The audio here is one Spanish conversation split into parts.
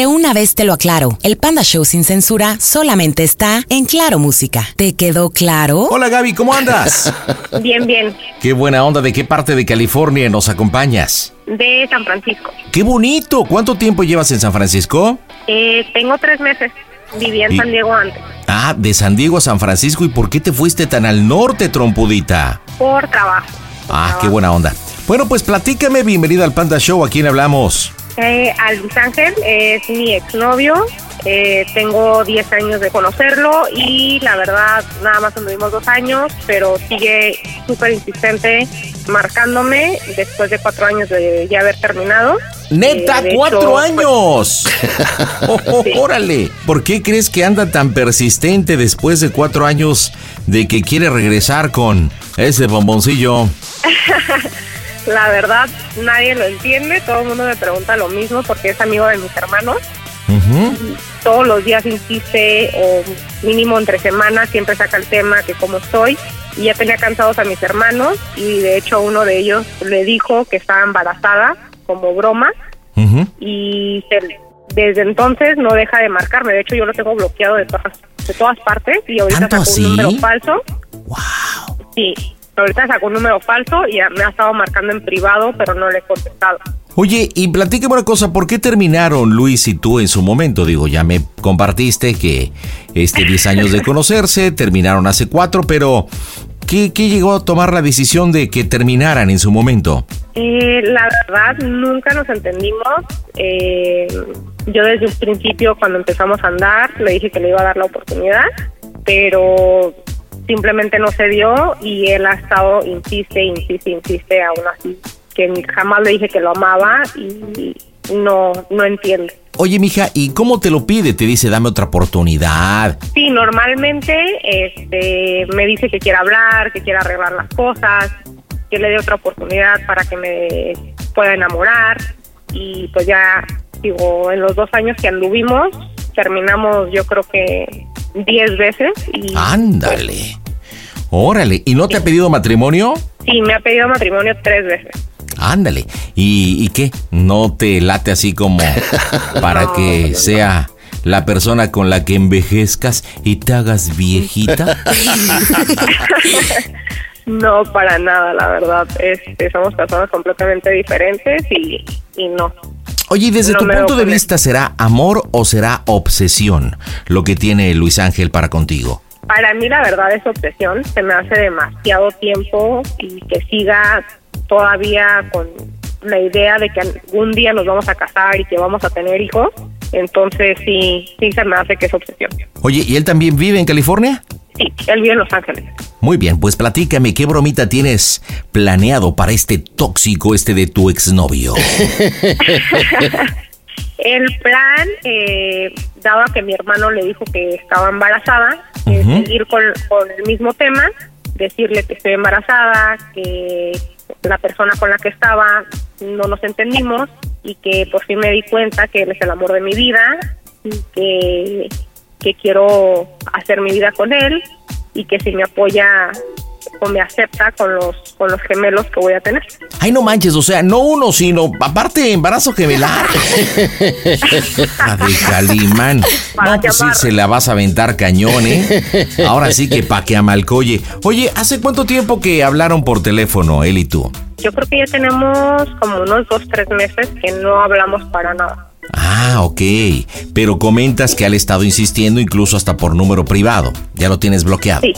De una vez te lo aclaro, el Panda Show sin censura solamente está en Claro Música. ¿Te quedó claro? Hola Gaby, ¿cómo andas? Bien, bien. Qué buena onda, ¿de qué parte de California nos acompañas? De San Francisco. ¡Qué bonito! ¿Cuánto tiempo llevas en San Francisco? Eh, tengo tres meses. Vivía en Y- San Diego antes. Ah, de San Diego a San Francisco. ¿Y por qué te fuiste tan al norte, trompudita? Por trabajo. Por Ah, trabajo. qué buena onda. Bueno, pues platícame, bienvenida al Panda Show, ¿a quién hablamos? Eh, a Luis Ángel es mi exnovio. Eh, tengo 10 años de conocerlo y la verdad nada más anduvimos dos años, pero sigue súper insistente marcándome después de cuatro años de ya haber terminado. ¡Neta, Eh, cuatro hecho, años! Oh, oh, Sí. ¡Órale! ¿Por qué crees que anda tan persistente después de cuatro años de que quiere regresar con ese bomboncillo? La verdad, nadie lo entiende, todo el mundo me pregunta lo mismo porque es amigo de mis hermanos. Todos los días insiste, o mínimo entre semanas, siempre saca el tema que cómo estoy. Y ya tenía cansados a mis hermanos, y de hecho uno de ellos le dijo que estaba embarazada como broma, y se- desde entonces no deja de marcarme. De hecho, yo lo tengo bloqueado de todas, de todas partes, y ahorita ¿Tanto sacó un número falso. ¡Wow! Sí, ahorita sacó un número falso y me ha estado marcando en privado, pero no le he contestado. Oye, y platícame una cosa, ¿por qué terminaron Luis y tú en su momento? Digo, ya me compartiste que este 10 años de conocerse, terminaron hace cuatro, pero ¿qué, qué llegó a tomar la decisión de que terminaran en su momento? Eh, la verdad, nunca nos entendimos. Eh, yo desde un principio, cuando empezamos a andar, le dije que le iba a dar la oportunidad, pero simplemente no se dio y él ha estado, insiste, insiste, insiste, aún así, que jamás le dije que lo amaba y no, no entiende. Oye, mija, ¿y cómo te lo pide? Te dice, dame otra oportunidad. Sí, normalmente este, me dice que quiere hablar, que quiere arreglar las cosas, que le dé otra oportunidad para que me pueda enamorar. Y pues ya, digo, en los dos años que anduvimos, terminamos yo creo que 10 veces. Y Ándale. Órale, ¿y no te ha pedido matrimonio? sí, me ha pedido matrimonio tres veces. Ándale. ¿Y, y qué? ¿No te late así como para No, que no, sea la persona con la que envejezcas y te hagas viejita? No, para nada, la verdad. Este, somos personas completamente diferentes y, y no. Oye, y desde No tu punto de vista, ¿será amor o será obsesión lo que tiene Luis Ángel para contigo? Para mí la verdad es obsesión, se me hace demasiado tiempo y que siga todavía con la idea de que algún día nos vamos a casar y que vamos a tener hijos, entonces sí, sí se me hace que es obsesión. Oye, ¿y él también vive en California? Sí, él vive en Los Ángeles. Muy bien, pues platícame, ¿qué bromita tienes planeado para este tóxico este de tu exnovio? El plan, eh, dado que mi hermano le dijo que estaba embarazada, es Ujú. seguir con, con el mismo tema, decirle que estoy embarazada, que la persona con la que estaba no nos entendimos y que por fin me di cuenta que él es el amor de mi vida y que, que quiero hacer mi vida con él y que si me apoya o me acepta con los con los gemelos que voy a tener. Ay, no manches, o sea, no uno, sino aparte embarazo gemelar. La de Calimán. Para No, pues sí, se la vas a aventar cañón, ¿eh? Ahora sí que pa' que amalcoye. Oye, ¿hace cuánto tiempo que hablaron por teléfono, él y tú? Yo creo que ya tenemos como unos dos, tres meses que no hablamos para nada. Ah, ok. Pero comentas que han estado insistiendo incluso hasta por número privado. Ya lo tienes bloqueado. Sí,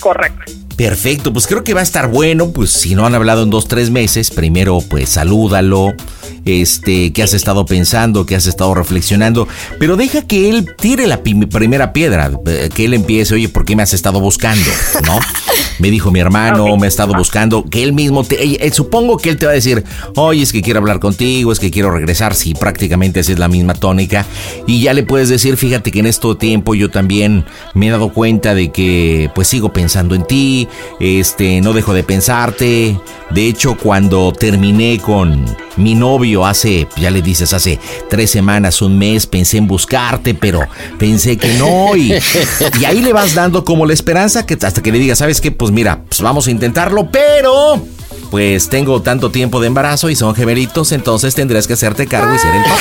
correcto. Perfecto, pues creo que va a estar bueno, pues si no han hablado en dos, tres meses, primero pues salúdalo, este, qué has estado pensando, qué has estado reflexionando, pero deja que él tire la primera piedra, eh, que él empiece, oye, ¿por qué me has estado buscando? ¿No? Me dijo mi hermano, me ha estado buscando, que él mismo, te, eh, supongo que él te va a decir, oye, es que quiero hablar contigo, es que quiero regresar, si prácticamente esa es la misma tónica, y ya le puedes decir, fíjate que en este tiempo yo también me he dado cuenta de que pues sigo pensando en ti, este, no dejo de pensarte. De hecho, cuando terminé con mi novio hace, ya le dices, hace tres semanas, un mes, pensé en buscarte, pero pensé que no. Y, y ahí le vas dando como la esperanza que hasta que le digas, ¿sabes qué? Pues mira, pues vamos a intentarlo, pero pues tengo tanto tiempo de embarazo y son gemelitos, entonces tendrás que hacerte cargo y ser el papá.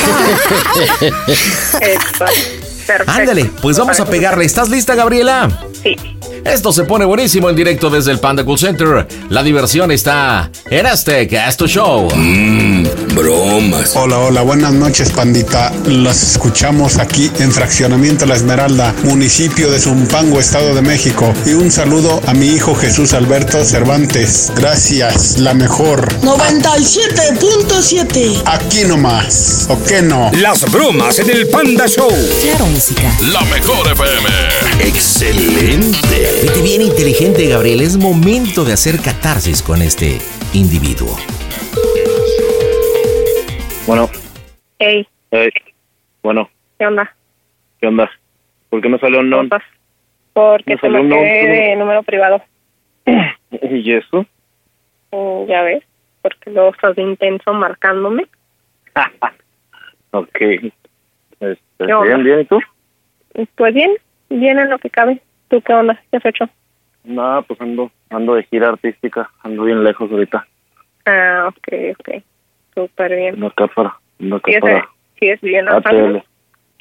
Ándale, pues vamos a pegarle. ¿Estás lista, Gabriela? Sí. Esto se pone buenísimo en directo desde el Panda Cool Center. La diversión está en este Casto Show. Mmm, bromas. Hola, hola, buenas noches, pandita. Los escuchamos aquí en Fraccionamiento La Esmeralda, municipio de Zumpango, Estado de México. Y un saludo a mi hijo Jesús Alberto Cervantes. Gracias, la mejor. 97.7. Aquí nomás. ¿O qué no? Las bromas en el Panda Show. Claro, música. La mejor FM. Excelente. Vete bien inteligente, Gabriel. Es momento de hacer catarsis con este individuo. Bueno. Hey. Hey. Bueno. ¿Qué onda? ¿Qué onda? ¿Por qué no salió un non? Porque se me quedé de número privado. ¿Y eso? Mm, ya ves, porque luego estás de intenso marcándome. ok. Este, bien, bien, ¿y tú? Pues bien, bien en lo que cabe. ¿Tú qué onda? ¿Qué has hecho? Nada, pues ando, ando de gira artística, ando bien lejos ahorita. Ah, ok, ok. Súper bien. No acá para, no acá ¿Sigues, para ¿Sigues viviendo ATL.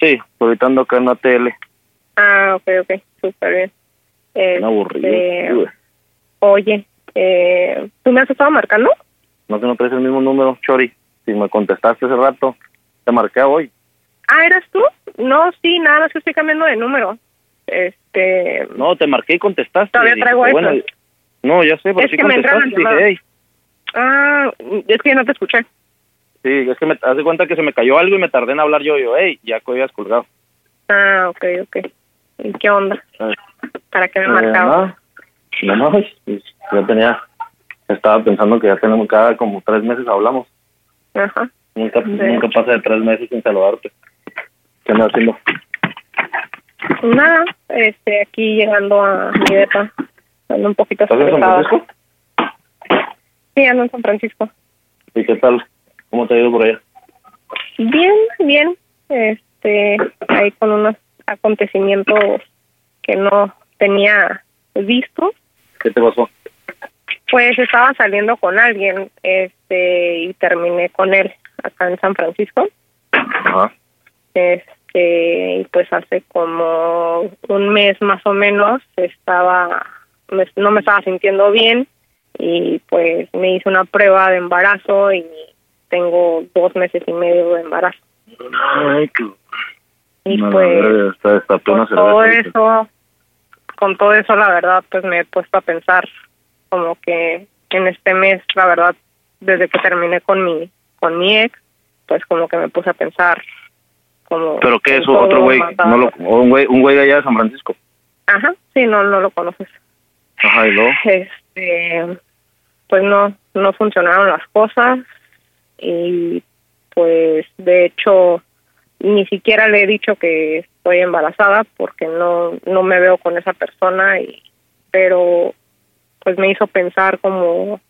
Sí, ahorita ando acá en ATL. Ah, ok, ok, súper bien. Bien aburrido. Este, oye, eh, ¿tú me has estado marcando? No que no traes el mismo número, Chori. Si me contestaste hace rato, te marqué hoy. Ah, ¿eras tú? No, sí, nada, más que estoy cambiando de número. Este... No, te marqué y contestaste. Todavía traigo dije, bueno, eso. No, ya sé, pero Es sí que me contestaste. llamadas. Dije, hey. Ah, es que no te escuché. Sí, es que me haz de cuenta que se me cayó algo y me tardé en hablar yo. Yo, hey, ya que habías colgado. Ah, ok, ok. ¿Y qué onda? Eh, ¿Para qué me eh, marcaba? más, pues, yo tenía, estaba pensando que ya tenemos cada como tres meses hablamos. Ajá. Nunca, Sí. nunca pasa de tres meses sin saludarte. ¿Qué andas haciendo? Nada, este, aquí llegando a mi depa. Ando un poquito ¿Estás en San. Francisco? Sí, ando en San Francisco. ¿Y qué tal? ¿Cómo te ha ido por allá? Bien, bien. Este, ahí con unos acontecimientos que no tenía visto. ¿Qué te pasó? Pues estaba saliendo con alguien, este, y terminé con él acá en San Francisco. Ajá. Este, y pues hace como un mes más o menos estaba, no me estaba sintiendo bien y pues me hice una prueba de embarazo y tengo dos meses y medio de embarazo. Ay, qué... Y No, pues está, está con todo eso, con todo eso la verdad pues me he puesto a pensar como que en este mes la verdad desde que terminé con mi con mi ex pues como que me puse a pensar como ¿Pero qué es otro güey? No lo, un güey? Un güey de allá de San Francisco. Ajá, sí, no, no lo conoces. Ajá, y luego. Este, pues no, no funcionaron las cosas y pues de hecho ni siquiera le he dicho que estoy embarazada porque no, no me veo con esa persona y, pero pues me hizo pensar como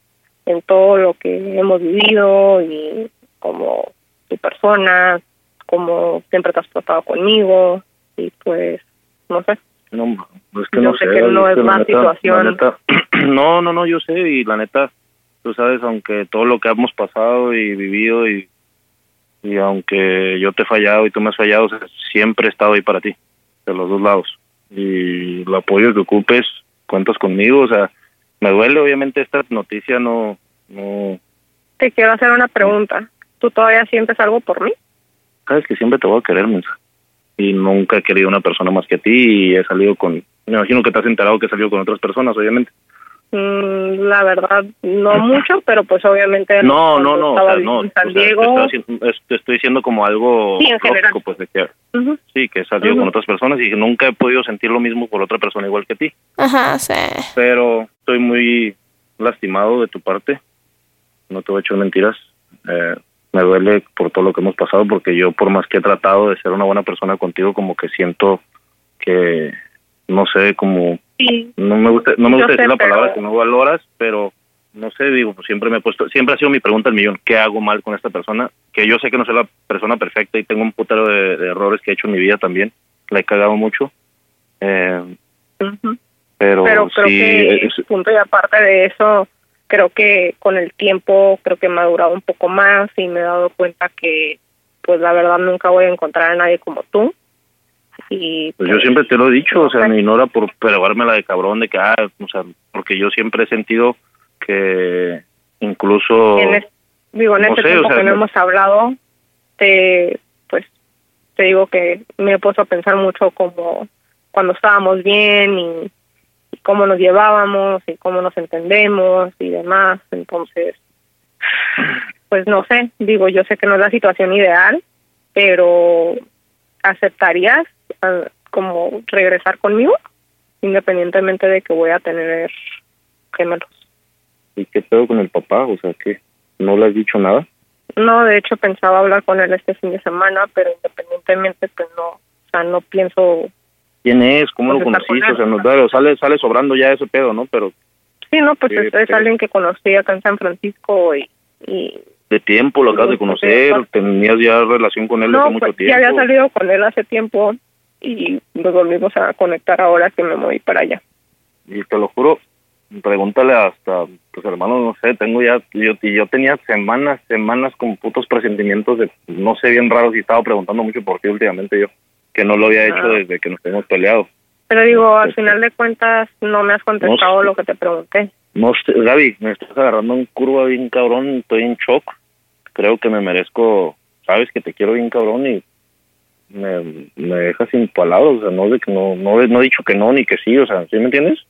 en todo lo que hemos vivido y como tu persona, como siempre te has tratado conmigo y pues no sé. No, es que Yo no sé sé. que no es más situación. neta- no, no, no, yo sé y la neta, tú sabes, aunque todo lo que hemos pasado y vivido y, y aunque yo te he fallado y tú me has fallado, siempre he estado ahí para ti, de los dos lados. Y el apoyo que ocupes, cuentas conmigo, o sea, me duele obviamente esta noticia, no, no, Te quiero hacer una pregunta. ¿Tú todavía sientes algo por mí? sabes que siempre te voy a querer, mensa. Y nunca he querido una persona más que a ti y he salido con, me imagino que te has enterado que he salido con otras personas, obviamente. Mm, la verdad, no mucho, pero pues obviamente... No, no, no, o sea, no. en San o sea, te Diego, estoy, te diciendo como algo Sí, en general. lógico, pues de que sí, que he salido con otras personas y nunca he podido sentir lo mismo por otra persona igual que ti. Ajá, sí. Pero estoy muy lastimado de tu parte. No te voy a echar mentiras. Eh, me duele por todo lo que hemos pasado porque yo por más que he tratado de ser una buena persona contigo como que siento que no sé como sí, no me gusta no me gusta sé, decir la pero- palabra que no valoras pero no sé digo pues siempre me he puesto siempre ha sido mi pregunta el millón qué hago mal con esta persona que yo sé que no soy la persona perfecta y tengo un putero de, de errores que he hecho en mi vida también la he cagado mucho eh, pero creo sí que es- punto y aparte de eso creo que con el tiempo creo que he madurado un poco más y me he dado cuenta que pues la verdad nunca voy a encontrar a nadie como tú y Pues yo siempre te lo he dicho, o sea, ni no era por la de cabrón de que, ah, o sea, porque yo siempre he sentido que incluso... en es- digo en no este sé, tiempo o sea, que no no- hemos hablado te pues te digo que me he puesto a pensar mucho como cuando estábamos bien y, y cómo nos llevábamos y cómo nos entendemos y demás. Entonces pues no sé digo yo sé que no es la situación ideal pero aceptarías ah, como regresar conmigo independientemente de que voy a tener gemelos ¿Y qué pedo con el papá? O sea, que no le has dicho nada. No, de hecho pensaba hablar con él este fin de semana, pero independientemente, pues no, o sea, no pienso, ¿Quién es? ¿Cómo lo con conociste? O sea, él. no, claro, sale, sale sobrando ya ese pedo, ¿no? Pero sí, no, pues es, es alguien que conocí acá en San Francisco y, y de tiempo lo acabas de pues, conocer, tenías ya relación con él no, hace mucho pues tiempo. ya había salido con él hace tiempo y nos volvimos a conectar ahora que me moví para allá. Y te lo juro, pregúntale hasta, pues hermano, no sé, tengo ya, yo, y yo tenía semanas, semanas con putos presentimientos de, no sé, bien raros y estaba preguntando mucho por ti últimamente yo, que no lo había hecho Ah. desde que nos hemos peleado. Pero digo, al Pues, final de cuentas no me has contestado no sé. lo que te pregunté. No Gaby, me estás agarrando en curva bien cabrón, estoy en shock. Creo que me merezco, sabes que te quiero bien cabrón y me, me dejas sin palabras, o sea, no, no, no, he- no he dicho que no ni que sí, o sea, ¿sí me entiendes?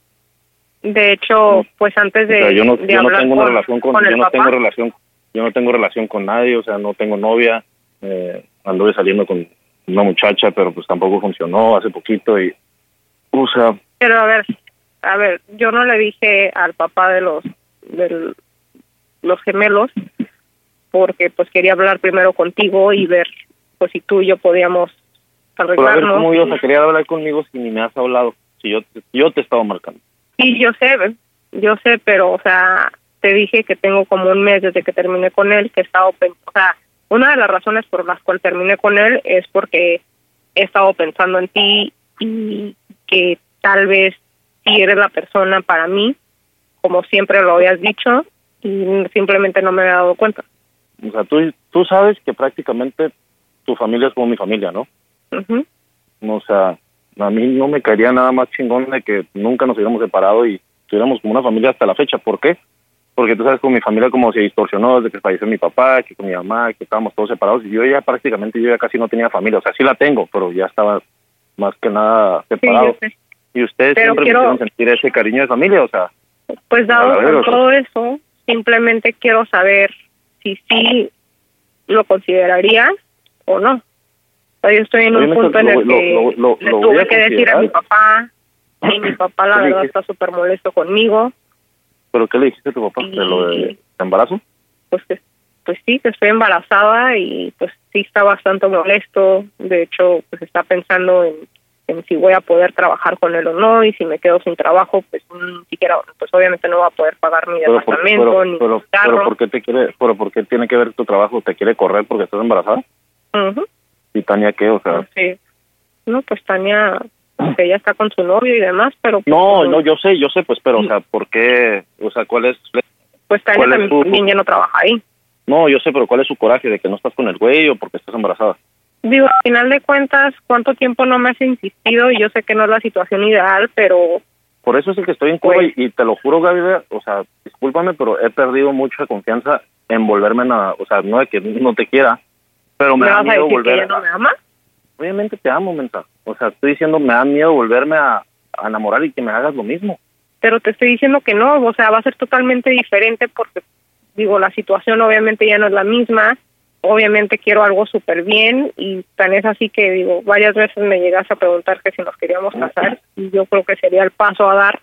De hecho, pues antes O de, sea, yo no, yo tengo una relación con, con yo no papá, tengo relación, yo no tengo relación con nadie, o sea, no tengo novia, eh, anduve saliendo con una muchacha, pero pues tampoco funcionó hace poquito y, o sea, Pero a ver, a ver, yo no le dije al papá de los de los gemelos porque pues quería hablar primero contigo y ver pues si tú y yo podíamos pero a ver arreglarnos. cómo ibas a querer hablar conmigo si ni me has hablado, si yo, yo te estaba marcando. Sí, yo sé, yo sé, pero o sea, te dije que tengo como un mes desde que terminé con él que he estado, o sea, una de las razones por las cuales terminé con él es porque he estado pensando en ti y que tal vez si eres la persona para mí, como siempre lo habías dicho, y simplemente no me había dado cuenta. O sea, tú, tú sabes que prácticamente tu familia es como mi familia, ¿no? Ujú. O sea, a mí no me caería nada más chingón de que nunca nos hubiéramos separado y tuviéramos como una familia hasta la fecha. ¿Por qué? Porque tú sabes, con mi familia como se distorsionó desde que falleció mi papá, que con mi mamá, que estábamos todos separados y yo ya prácticamente, yo ya casi no tenía familia. O sea, sí la tengo, pero ya estaba más que nada Sí, separado. sé. Y ustedes Pero siempre quiero- sentir ese cariño de familia, o sea, Pues dado ver, con todo eso, simplemente quiero saber si sí lo considerarías o no. O sea, yo estoy en un punto en el que lo- lo- le lo tuve que decir a mi papá y mi papá la ¿Qué le verdad está súper molesto conmigo. ¿pero qué le dijiste a tu papá de lo de embarazo? Pues que pues sí, que estoy embarazada y pues sí está bastante molesto. De hecho, pues está pensando en, en si voy a poder trabajar con él o no y si me quedo sin trabajo, pues ni siquiera, pues obviamente no va a poder pagar mi Pero, por, departamento pero, ni pero, carro. pero ¿por qué te quiere, pero por qué tiene que ver tu trabajo? ¿Te quiere correr porque estás embarazada? Ujú. ¿Y Tania qué? O sea, Sí. No, pues Tania, pues, ella está con su novio y demás, pero pues, no, no, yo sé, yo sé, pues, pero, o sea, ¿por qué? O sea, ¿cuál es? pues Tania ¿cuál es también, ya no trabaja ahí. No, yo sé, pero ¿cuál es su coraje de que no estás con el güey o porque estás embarazada? Digo, al final de cuentas, ¿cuánto tiempo no me has insistido? Y yo sé que no es la situación ideal, pero Por eso es el que estoy en Cuba Pues- y, y te lo juro, Gaby, o sea, discúlpame, pero he perdido mucha confianza en volverme a, o sea, no de que no te quiera, Pero me, ¿Me da vas a miedo decir que volver ella no me ama? Obviamente te amo, mensa. O sea, estoy diciendo, me da miedo volverme a, a enamorar y que me hagas lo mismo. Pero te estoy diciendo que no, o sea, va a ser totalmente diferente porque, digo, la situación obviamente ya no es la misma. Obviamente quiero algo súper bien y tan es así que, digo, varias veces me llegas a preguntar que si nos queríamos casar y yo creo que sería el paso a dar.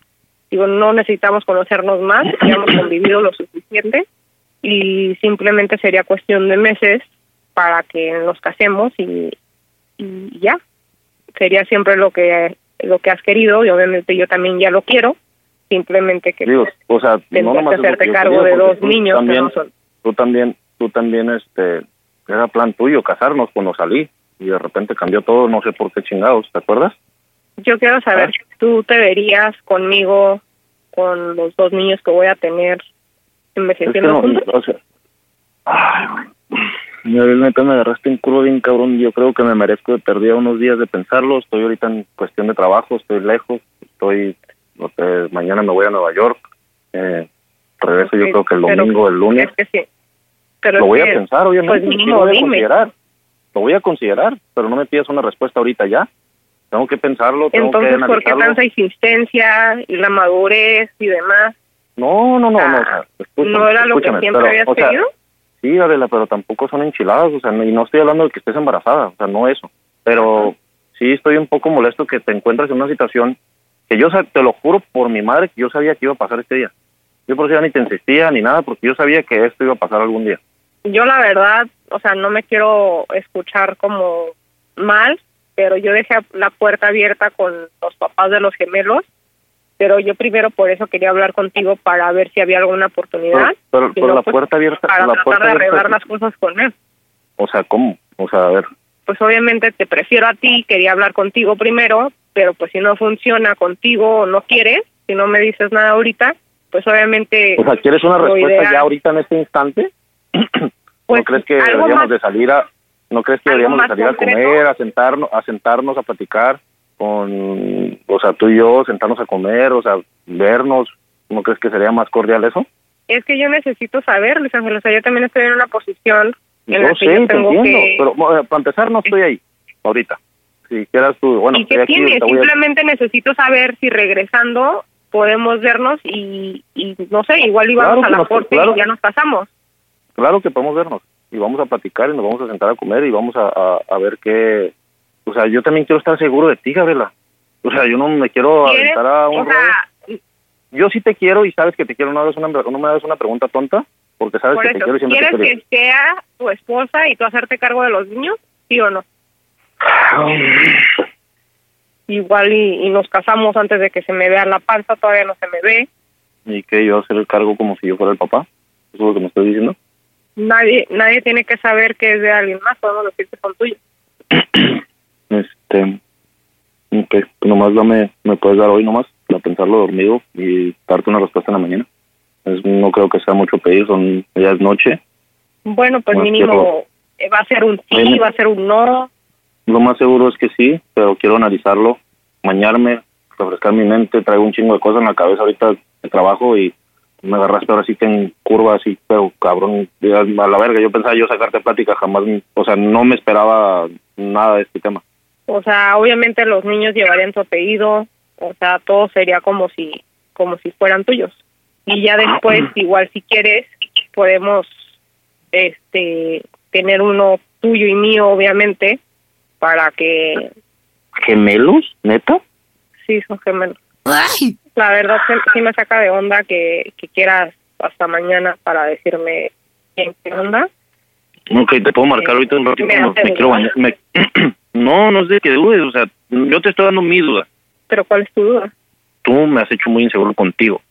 Digo, no necesitamos conocernos más, ya hemos convivido lo suficiente y simplemente sería cuestión de meses para que nos casemos y, y ya. Sería siempre lo que lo que has querido y obviamente yo también ya lo quiero, simplemente que Digo, o sea, no que hacerte cargo de dos niños que también, no son. Tú también, tú también, este, era plan tuyo casarnos cuando salí y de repente cambió todo, no sé por qué chingados, ¿te acuerdas? Yo quiero saber, Ah. ¿tú te verías conmigo, con los dos niños que voy a tener, Es que envejeciendo no, juntos? o sea, ay. Mira, neta me agarraste en curva bien cabrón. Yo creo que me merezco de perdida unos días de pensarlo. Estoy ahorita en cuestión de trabajo, estoy lejos. Estoy, no sé, mañana me voy a Nueva York. Eh, regreso yo creo que el domingo, el lunes. Es que sí. Pero Lo es voy a pensar, obviamente. Pues lo voy a considerar. Lo voy a considerar, pero no me pidas una respuesta ahorita ya. Tengo que pensarlo, tengo Entonces, que ¿por qué tanta insistencia y la madurez y demás? No, no, no, Ah, no. o sea, escúchame, ¿No era lo que siempre pero, habías o sea, querido? Sí, Adela, pero tampoco son enchiladas, o sea, no- y no estoy hablando de que estés embarazada, o sea, no eso. Pero sí estoy un poco molesto que te encuentres en una situación que yo, te lo juro por mi madre, que yo sabía que iba a pasar este día. Yo por eso ya ni te insistía ni nada, porque yo sabía que esto iba a pasar algún día. Yo la verdad, o sea, no me quiero escuchar como mal, pero yo dejé la puerta abierta con los papás de los gemelos, pero yo primero por eso quería hablar contigo para ver si había alguna oportunidad. Pero, no, la pues, puerta abierta, para la tratar de abierta, arreglar las cosas con él. o sea, ¿cómo? O sea, a ver, Pues obviamente te prefiero a ti, quería hablar contigo primero, pero pues si no funciona contigo o no quieres, si no me dices nada ahorita, pues obviamente... o sea, ¿quieres una respuesta ideal- ya ahorita en este instante? Pues, ¿No crees que deberíamos más- de salir a no crees que deberíamos de salir a comer, a sentarnos, a sentarnos a platicar con, o sea, tú y yo sentarnos a comer, o sea, vernos, ¿no crees que sería más cordial eso? Es que yo necesito saber, Luis Ángel, o sea, yo también estoy en una posición en la Yo que sé, te entiendo, que... pero bueno, para empezar no estoy ahí ahorita. Si quieras tú, bueno, ¿Y qué aquí, a- Simplemente necesito saber si regresando podemos vernos y, y no sé, igual íbamos Claro a la corte claro y ya nos casamos. Claro que podemos vernos y vamos a platicar y nos vamos a sentar a comer y vamos a, a, a ver qué... O sea, yo también quiero estar seguro de ti, Gabriela. O sea, yo no me quiero ¿Quieres? aventar a un... O sea, Yo sí te quiero y sabes que te quiero. No, hagas una, no me hagas una pregunta tonta porque sabes por que te quiero y siempre te ¿quieres quiero. que sea tu esposa y tú hacerte cargo de los niños? ¿Sí o no? Igual y, y nos casamos antes de que se me vea la panza, todavía no se me ve. Y que yo hacer el cargo como si yo fuera el papá. Eso es lo que me estoy diciendo. Nadie nadie tiene que saber que es de alguien más, podemos decir que son tuyos. Este, ok, pues nomás dame, me puedes dar hoy nomás para pensarlo dormido y darte una respuesta en la mañana. Es, no creo que sea mucho pedir, son ya es noche. Bueno, pues No, mínimo eh, va a ser un sí, va a ser un no. Lo más seguro es que sí, pero quiero analizarlo, mañarme, refrescar mi mente, traigo un chingo de cosas en la cabeza ahorita de trabajo y me agarraste ahora sí que en curva así, pero cabrón, a la verga, yo pensaba yo sacarte plática, jamás, o sea, no me esperaba nada de este tema. O sea, obviamente los niños llevarían tu apellido, o sea, todo sería como si como si fueran tuyos. Y ya después, igual si quieres, podemos este tener uno tuyo y mío, obviamente, para que ¿Gemelos? ¿Neta? sí son gemelos. La verdad sí, sí me saca de onda que, que quieras hasta mañana para decirme bien qué onda. Ok, te puedo marcar ahorita un ratito, Me hace me quiero dudar. bañar. me- no, no es de que dudes, o sea, yo te estoy dando mi duda. Pero ¿cuál es tu duda? Tú me has hecho muy inseguro contigo.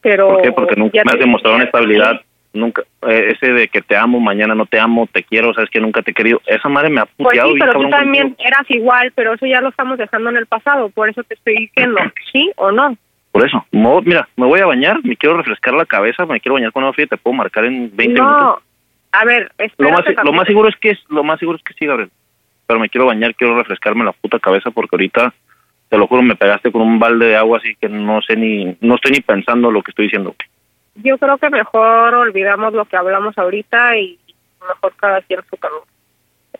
Pero ¿Por qué? Porque nunca me has te- demostrado una estabilidad. Nunca, eh, ese de que te amo, mañana no te amo, te quiero, sabes que nunca te he querido. Esa madre me ha Pues puteado sí, bien pero tú también contigo. eras igual, pero eso ya lo estamos dejando en el pasado, por eso te estoy diciendo, ¿sí o no? Por eso, no, mira, me voy a bañar, me quiero refrescar la cabeza, me quiero bañar con agua fría, te puedo marcar en 20 minutos. no, a ver, Lo más, lo más seguro es que es, lo más seguro es que sí, Gabriel. Pero me quiero bañar, quiero refrescarme la puta cabeza porque ahorita, te lo juro, me pegaste con un balde de agua así que no sé ni, no estoy ni pensando lo que estoy diciendo. Yo creo que mejor olvidamos lo que hablamos ahorita y mejor cada quien su camino.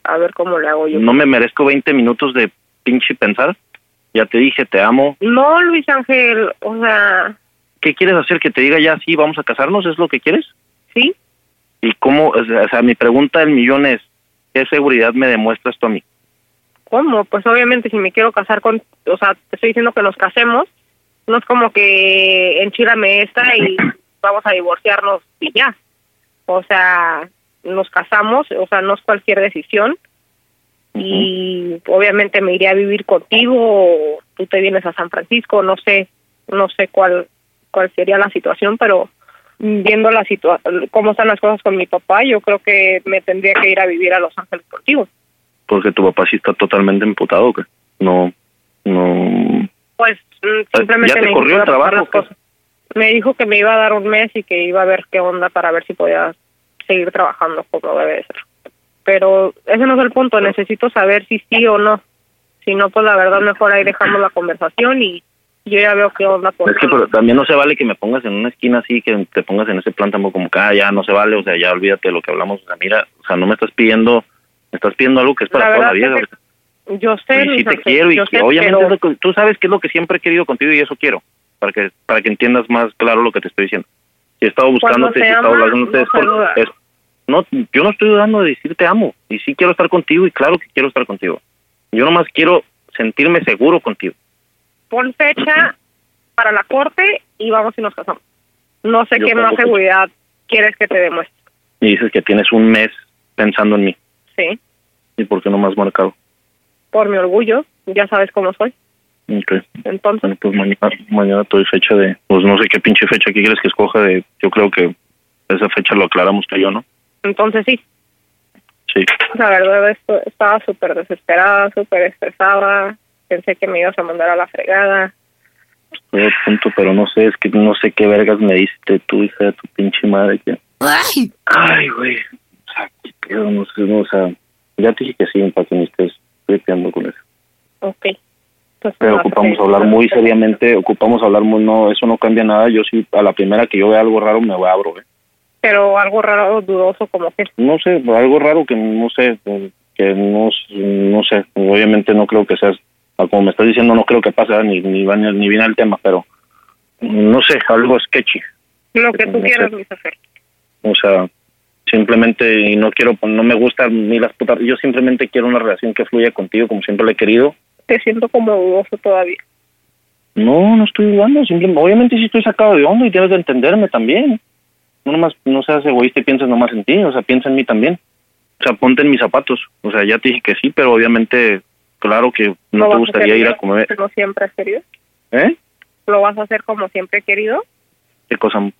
a ver cómo le hago yo. No me merezco 20 minutos de pinche pensar. Ya te dije, te amo. No, Luis Ángel, o sea, ¿Qué quieres hacer? ¿Que te diga ya sí, vamos a casarnos? ¿Es lo que quieres? sí, ¿Y cómo? O sea, mi pregunta del millón es, ¿qué seguridad me demuestras tú a mí? ¿cómo? Pues obviamente si me quiero casar con, o sea, te estoy diciendo que nos casemos, no es como que enchírame esta y vamos a divorciarnos y ya. O sea, nos casamos, o sea, no es cualquier decisión y obviamente me iré a vivir contigo o tú te vienes a San Francisco, no sé, no sé cuál cuál sería la situación, pero viendo la situa cómo están las cosas con mi papá, yo creo que me tendría que ir a vivir a Los Ángeles contigo. Porque tu papá sí está totalmente emputado, ¿o qué? No, no... Pues mm, simplemente ¿Ya te me dijo corrió que el trabajo. Me dijo que me iba a dar un mes y que iba a ver qué onda para ver si podía seguir trabajando como debe de ser. Pero ese no es el punto, necesito saber si sí o no. Si no, pues la verdad mejor ahí dejamos la conversación y yo ya veo qué onda. Por Es que pero también no se vale que me pongas en una esquina así, que te pongas en ese plan tampoco como que, ah, ya no se vale, o sea, ya olvídate de lo que hablamos. O sea, mira, o sea, no me estás pidiendo, me estás pidiendo algo que es para La toda la vida. que yo sé, Y Luis te quiero y que- sé, obviamente pero- tú sabes que es lo que siempre he querido contigo y eso quiero, para que para que entiendas más claro lo que te estoy diciendo. Si he estado buscándote, si he estado hablándote, no por- es- no, yo no estoy dudando de decir te amo y sí quiero estar contigo y claro que quiero estar contigo. Yo nomás quiero sentirme seguro contigo. pon fecha para la corte y vamos y nos casamos. No sé Yo qué más fecha. seguridad quieres que te demuestre. Y dices que tienes un mes pensando en mí. Sí, ¿Y por qué no me has marcado? por mi orgullo, ya sabes cómo soy. Ok. Entonces, Bueno, pues mañana, mañana te doy fecha de, pues no sé qué pinche fecha que quieres que escoja de, yo creo que esa fecha lo aclaramos tú y yo, ¿no? Entonces sí, Sí. la verdad esto- estaba súper desesperada, súper estresada, pensé que me ibas a mandar a la fregada. Todo punto, pero no sé, es que no sé qué vergas me diste tú, hija de tu pinche madre. Que... ¡Ay! Ay, güey. O sea, qué pedo, no sé, no, o sea, ya te dije que sí, para que me estés flipeando con eso. Ok. Pues, Pero no, ocupamos sí, hablar muy seriamente, ocupamos hablar muy, no, eso no cambia nada. Yo sí, a la primera que yo vea algo raro me voy a abro, ¿eh? Pero algo raro, dudoso, como que No sé, algo raro que no sé, que no, no sé, obviamente no creo que seas, como me estás diciendo, no creo que pase, ni, ni, va- ni viene al tema, pero no sé, algo sketchy. lo que tú No quieras, Luis Ángel. O sea, simplemente, y no quiero, no me gusta ni las putas, yo simplemente quiero una relación que fluya contigo como siempre la he querido. Te siento como dudoso todavía. No, no estoy dudando, simplemente, obviamente sí estoy sacado de onda y tienes que entenderme también. No nomás, no seas egoísta y pienses nomás en ti, o sea, piensa en mí también. O sea, ponte en mis zapatos. O sea, ya te dije que sí, pero obviamente, claro que no ¿Lo te gustaría ir a comer. Como siempre has querido. ¿Eh? Lo vas a hacer como siempre he querido. ¿Qué cosa?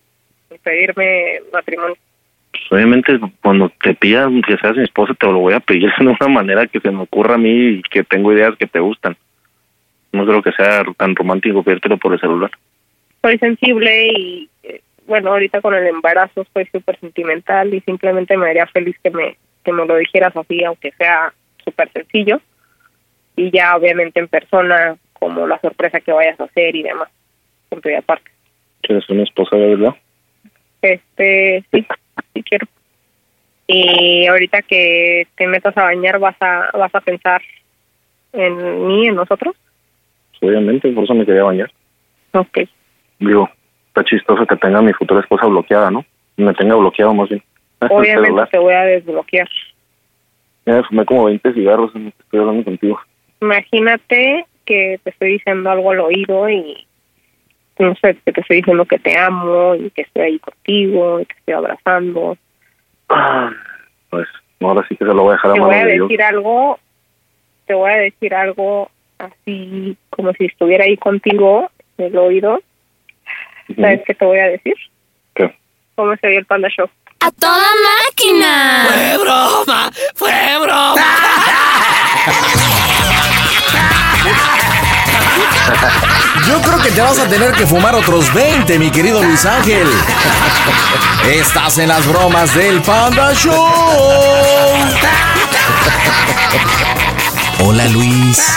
Pedirme matrimonio. Pues, obviamente, cuando te pidan que seas mi esposa, te lo voy a pedir de una manera que se me ocurra a mí y que tengo ideas que te gustan. No creo que sea tan romántico pedírtelo por el celular. Soy sensible y, bueno, ahorita con el embarazo soy súper sentimental y simplemente me haría feliz que me, que me lo dijeras así, aunque sea súper sencillo. Y ya, obviamente, en persona, como la sorpresa que vayas a hacer y demás. Punto y aparte. ¿Quieres mi esposa, de verdad? Este, sí, sí quiero. Y ahorita que te metas a bañar, ¿vas a, vas a pensar en mí, en nosotros? Obviamente, por eso me quería bañar. Ok. Digo, está chistoso que tenga a mi futura esposa bloqueada, ¿no? Me tenga bloqueado más bien. El Obviamente te voy a desbloquear. Fumé como 20 cigarros en que estoy hablando contigo. Imagínate que te estoy diciendo algo al oído y no sé, que te estoy diciendo que te amo y que estoy ahí contigo y que estoy abrazando. Ah, Pues, ahora sí que se lo voy a dejar a Te voy a de Dios. decir algo, te voy a decir algo así como si estuviera ahí contigo en el oído. ¿Sabes qué te voy a decir? ¿Qué? ¿Cómo se vio el Panda Show? ¡A toda máquina! ¡Fue broma! ¡Fue broma! Yo creo que te vas a tener que fumar otros 20, mi querido Luis Ángel. Estás en las bromas del Panda Show. Hola Luis.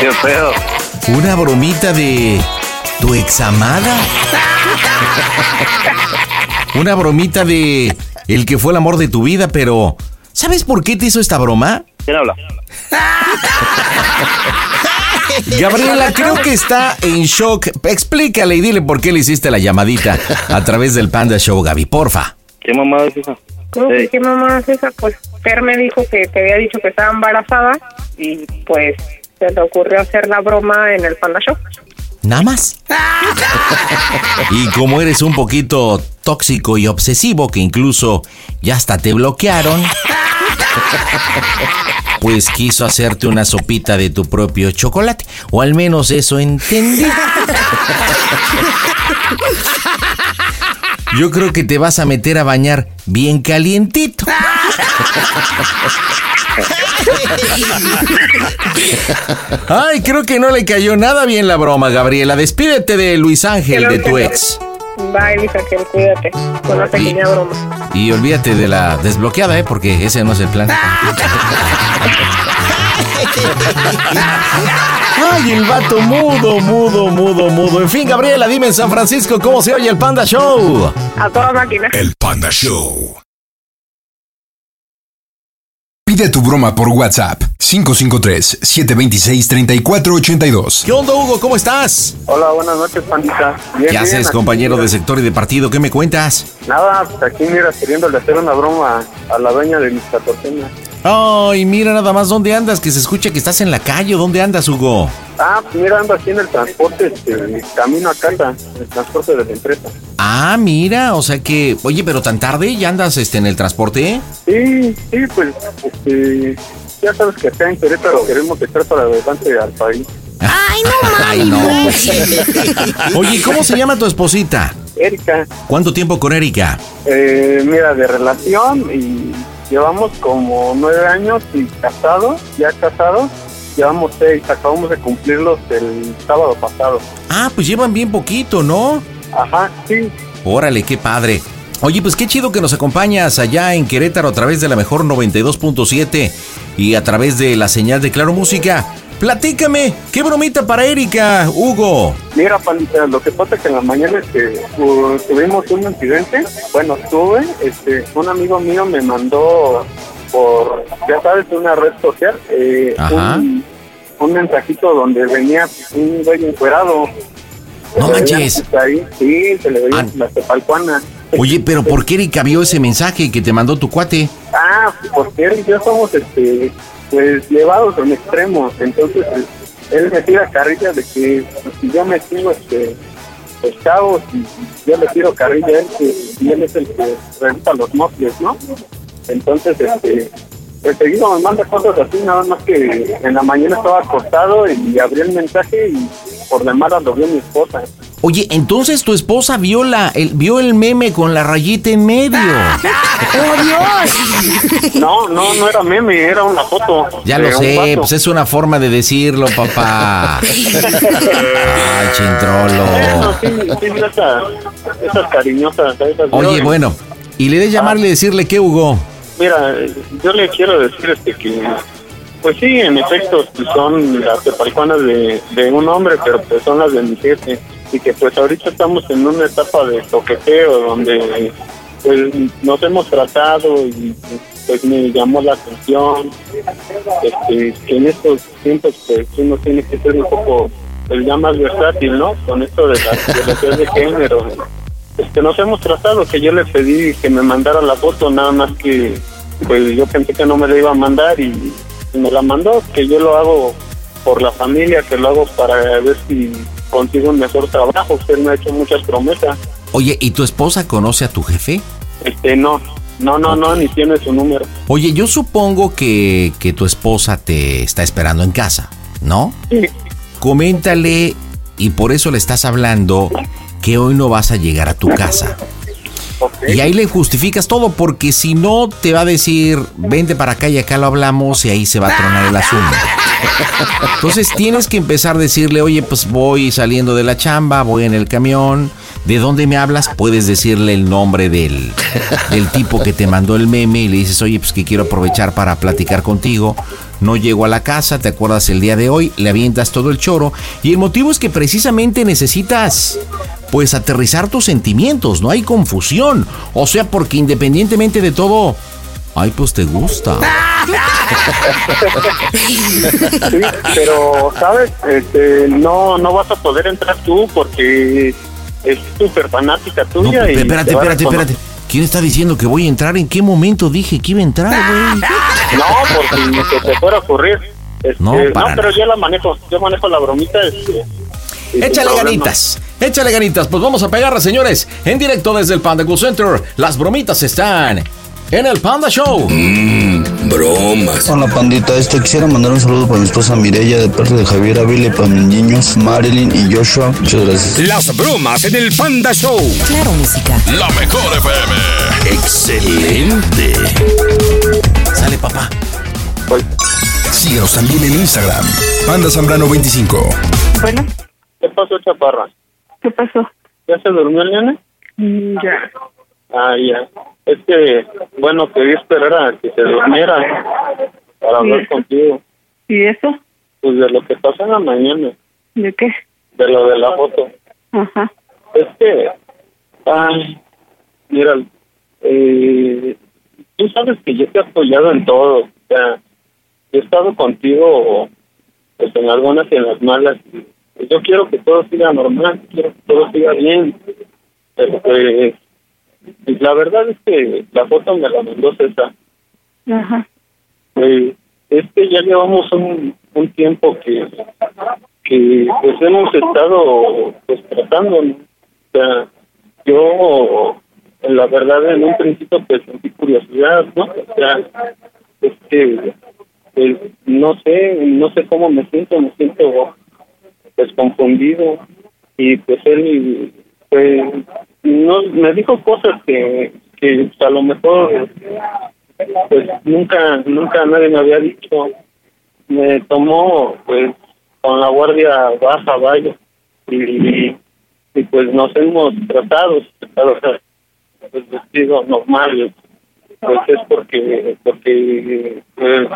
¿Qué pedo? ¿Una bromita de tu examada? ¿Una bromita de el que fue el amor de tu vida, pero ¿Sabes por qué te hizo esta broma? ¿Quién habla? Gabriela, creo que está en shock. Explícale y dile por qué le hiciste la llamadita a través del Panda Show, Gaby, porfa. ¿Qué mamá es esa? ¿Cómo que Ey, qué mamá es esa? Pues Fer me dijo que te había dicho que estaba embarazada y pues se le ocurrió hacer la broma en el Panda Show. Nada más. Y como eres un poquito tóxico y obsesivo, que incluso ya hasta te bloquearon, pues quiso hacerte una sopita de tu propio chocolate. O al menos eso entendí. Yo creo que te vas a meter a bañar bien calientito. Ay, creo que no le cayó nada bien la broma, Gabriela. Despídete de Luis Ángel, de tu ex. Bye, Luis Ángel, cuídate. Con una pequeña broma. Y olvídate de la desbloqueada, ¿eh? Porque ese no es el plan. Ay, el vato mudo, mudo, mudo, mudo. En fin, Gabriela, dime en San Francisco cómo se oye el Panda Show. A toda máquina. El Panda Show. Pide tu broma por WhatsApp 553-726-3482. ¿Qué onda, Hugo? ¿Cómo estás? Hola, buenas noches, pandita. Bien, ¿Qué bien, haces, compañero mira. de sector y de partido? ¿Qué me cuentas? Nada, pues aquí mira, queriéndole hacer una broma a la dueña de mis catorcenas. Ay, mira nada más dónde andas, que se escucha que estás en la calle. ¿Dónde andas, Hugo? Ah, pues mira, ando aquí en el transporte, este, camino a casa, el transporte de la empresa. Ah, mira, o sea que, oye, pero tan tarde ya andas este, en el transporte. Sí, sí, pues, este, ya sabes que acá en Querétaro queremos echar para adelante al país. Ay, no Ay, no. Oye, ¿cómo se llama tu esposita? Erika, ¿Cuánto tiempo con Erika? eh, mira, de relación y llevamos como nueve años y casados, ya casados, llevamos seis, acabamos de cumplirlos el sábado pasado. Ah, pues llevan bien poquito, ¿no? Ajá, sí, Órale, qué padre. Oye, pues qué chido que nos acompañas allá en Querétaro a través de la mejor 92.7 y a través de la señal de Claro Música. Platícame, qué bromita para Erika, Hugo. Mira, pandita, lo que pasa que en la mañana este, tu- tuvimos un incidente. Bueno, tuve, este, un amigo mío me mandó por, ya sabes, una red social, eh, Ajá. un, un mensajito donde venía un güey encuerado. No Se manches. pues, Ahí, sí, se le veían Ah. las tepalcuanas. Oye, pero ¿por qué Erika vio ese mensaje que te mandó tu cuate? Ah, porque él y yo somos, este, pues, llevados en extremos. Entonces, él, él me tira carrilla de que si yo me sigo, este, pues, chavos, y yo le tiro carrilla a él, y él es el que revisa los mofles, ¿no? Entonces, este, pues, seguido me manda cosas así, nada más que en la mañana estaba acostado y abrí el mensaje y por de malas lo vio mi esposa. Oye, entonces tu esposa vio, la, el, vio el meme con la rayita en medio. ¡Oh, Dios! No, no, no era meme, era una foto. Ya lo sé, pues es una forma de decirlo, papá. Ay, chintrolo. Bueno, sí, sí, esas, esas cariñosas. esas- Oye, yo- bueno, y le de llamarle y decirle que Hugo. Mira, yo le quiero decir este que, pues sí, en efecto, son las tepalcuanas de, de un hombre, pero pues son las de mi jefe. Y que pues ahorita estamos en una etapa de toqueteo donde pues nos hemos tratado y pues me llamó la atención este, que en estos tiempos pues uno tiene que ser un poco pues ya más versátil, ¿no? Con esto de las ideologías de género. Este, nos hemos tratado, que yo le pedí que me mandara la foto, nada más que pues yo pensé que no me la iba a mandar y me la mandó, que yo lo hago por la familia, que lo hago para ver si consigo un mejor trabajo. Usted me ha hecho muchas promesas. Oye, ¿y tu esposa conoce a tu jefe? Este, no, no, no, no, ni tiene su número. Oye, yo supongo que, que tu esposa te está esperando en casa, ¿no? Sí, Coméntale, y por eso le estás hablando, que hoy no vas a llegar a tu casa. Y ahí le justificas todo, porque si no, te va a decir, vente para acá y acá lo hablamos y ahí se va a tronar el asunto. Entonces tienes que empezar a decirle, oye, pues voy saliendo de la chamba, voy en el camión. ¿De dónde me hablas? Puedes decirle el nombre del, del tipo que te mandó el meme y le dices, oye, pues que quiero aprovechar para platicar contigo. No llego a la casa, te acuerdas el día de hoy, le avientas todo el choro. Y el motivo es que precisamente necesitas, pues, aterrizar tus sentimientos, no hay confusión. O sea, porque independientemente de todo, Ay, pues te gusta. Sí, pero, ¿sabes? Este, no, no vas a poder entrar tú porque es súper fanática No, tuya. y espérate, a espérate, espérate. ¿Quién está diciendo que voy a entrar? ¿En qué momento dije que iba a entrar, güey? No, porque se te fuera a ocurrir. Este, No, no, pero yo la manejo. Yo manejo la bromita. Este, Échale ganitas, échale ganitas. Pues vamos a pegarla, señores. En directo desde el Panda Cool Center. Las bromitas están en el Panda Show. Bromas. Hola pandita, este quisiera mandar un saludo para mi esposa Mireya de parte de Javier Avila y para mis niños Marilyn y Joshua. Muchas gracias. Las bromas en el Panda Show. Claro Música. La mejor FM. Excelente. Sale, papá. Síguenos también en Instagram. Panda Zambrano 25. Bueno, ¿Qué pasó, chaparra? ¿qué passo? ¿Ya se durmió el nene? Mm, ya. Ah, ya. Es que, bueno, quería esperar a que se durmiera para hablar contigo. ¿Y eso? Pues de lo que pasó en la mañana, ¿De qué? de lo de la foto. Ajá. Es que, ay, mira, eh, tú sabes que yo te he apoyado en todo. O sea, he estado contigo pues en algunas y en las malas. Yo quiero que todo siga normal, quiero que todo siga bien. Pero pues, la verdad es que la foto me la mandó César. Ajá. Eh, es que ya llevamos un, un tiempo que, que pues hemos estado pues tratando, ¿no? o sea, yo la verdad en un principio pues sentí curiosidad, ¿no? O sea, es que pues, no sé, no sé cómo me siento, me siento pues confundido y pues él pues no me dijo cosas que, que a lo mejor pues nunca nunca nadie me había dicho me tomó pues con la guardia baja vaya y, y pues nos hemos tratado tratado, o sea, pues vestidos normales pues es porque porque pues,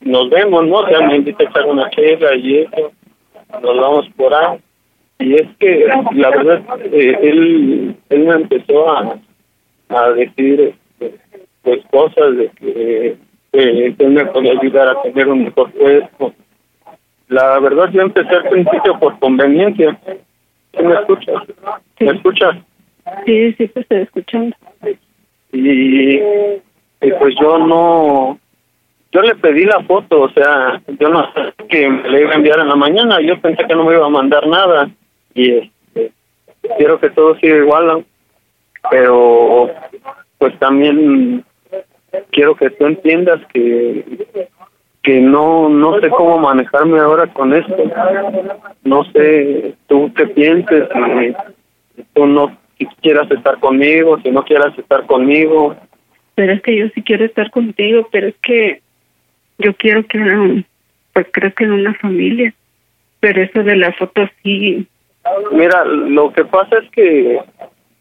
nos vemos no o sea me invita a echar una chela y eso nos vamos por ahí y es que la verdad eh, él él me empezó a a decir este, pues cosas de que, que él me podía ayudar a tener un mejor puesto. La verdad yo empecé al principio por conveniencia. ¿Sí me escuchas? ¿Me escuchas? Sí, sí, te estoy escuchando. Y, y pues yo no, yo le pedí la foto, o sea, yo no que me la iba a enviar en la mañana, yo pensé que no me iba a mandar nada y este, quiero que todo siga igual, pero pues también quiero que tú entiendas que que no no sé cómo manejarme ahora con esto no sé tú qué pienses tú no si quieras estar conmigo si no quieras estar conmigo. Pero es que yo sí quiero estar contigo, pero es que yo quiero que, pues creo que en una familia. Pero eso de la foto sí, mira lo que pasa es que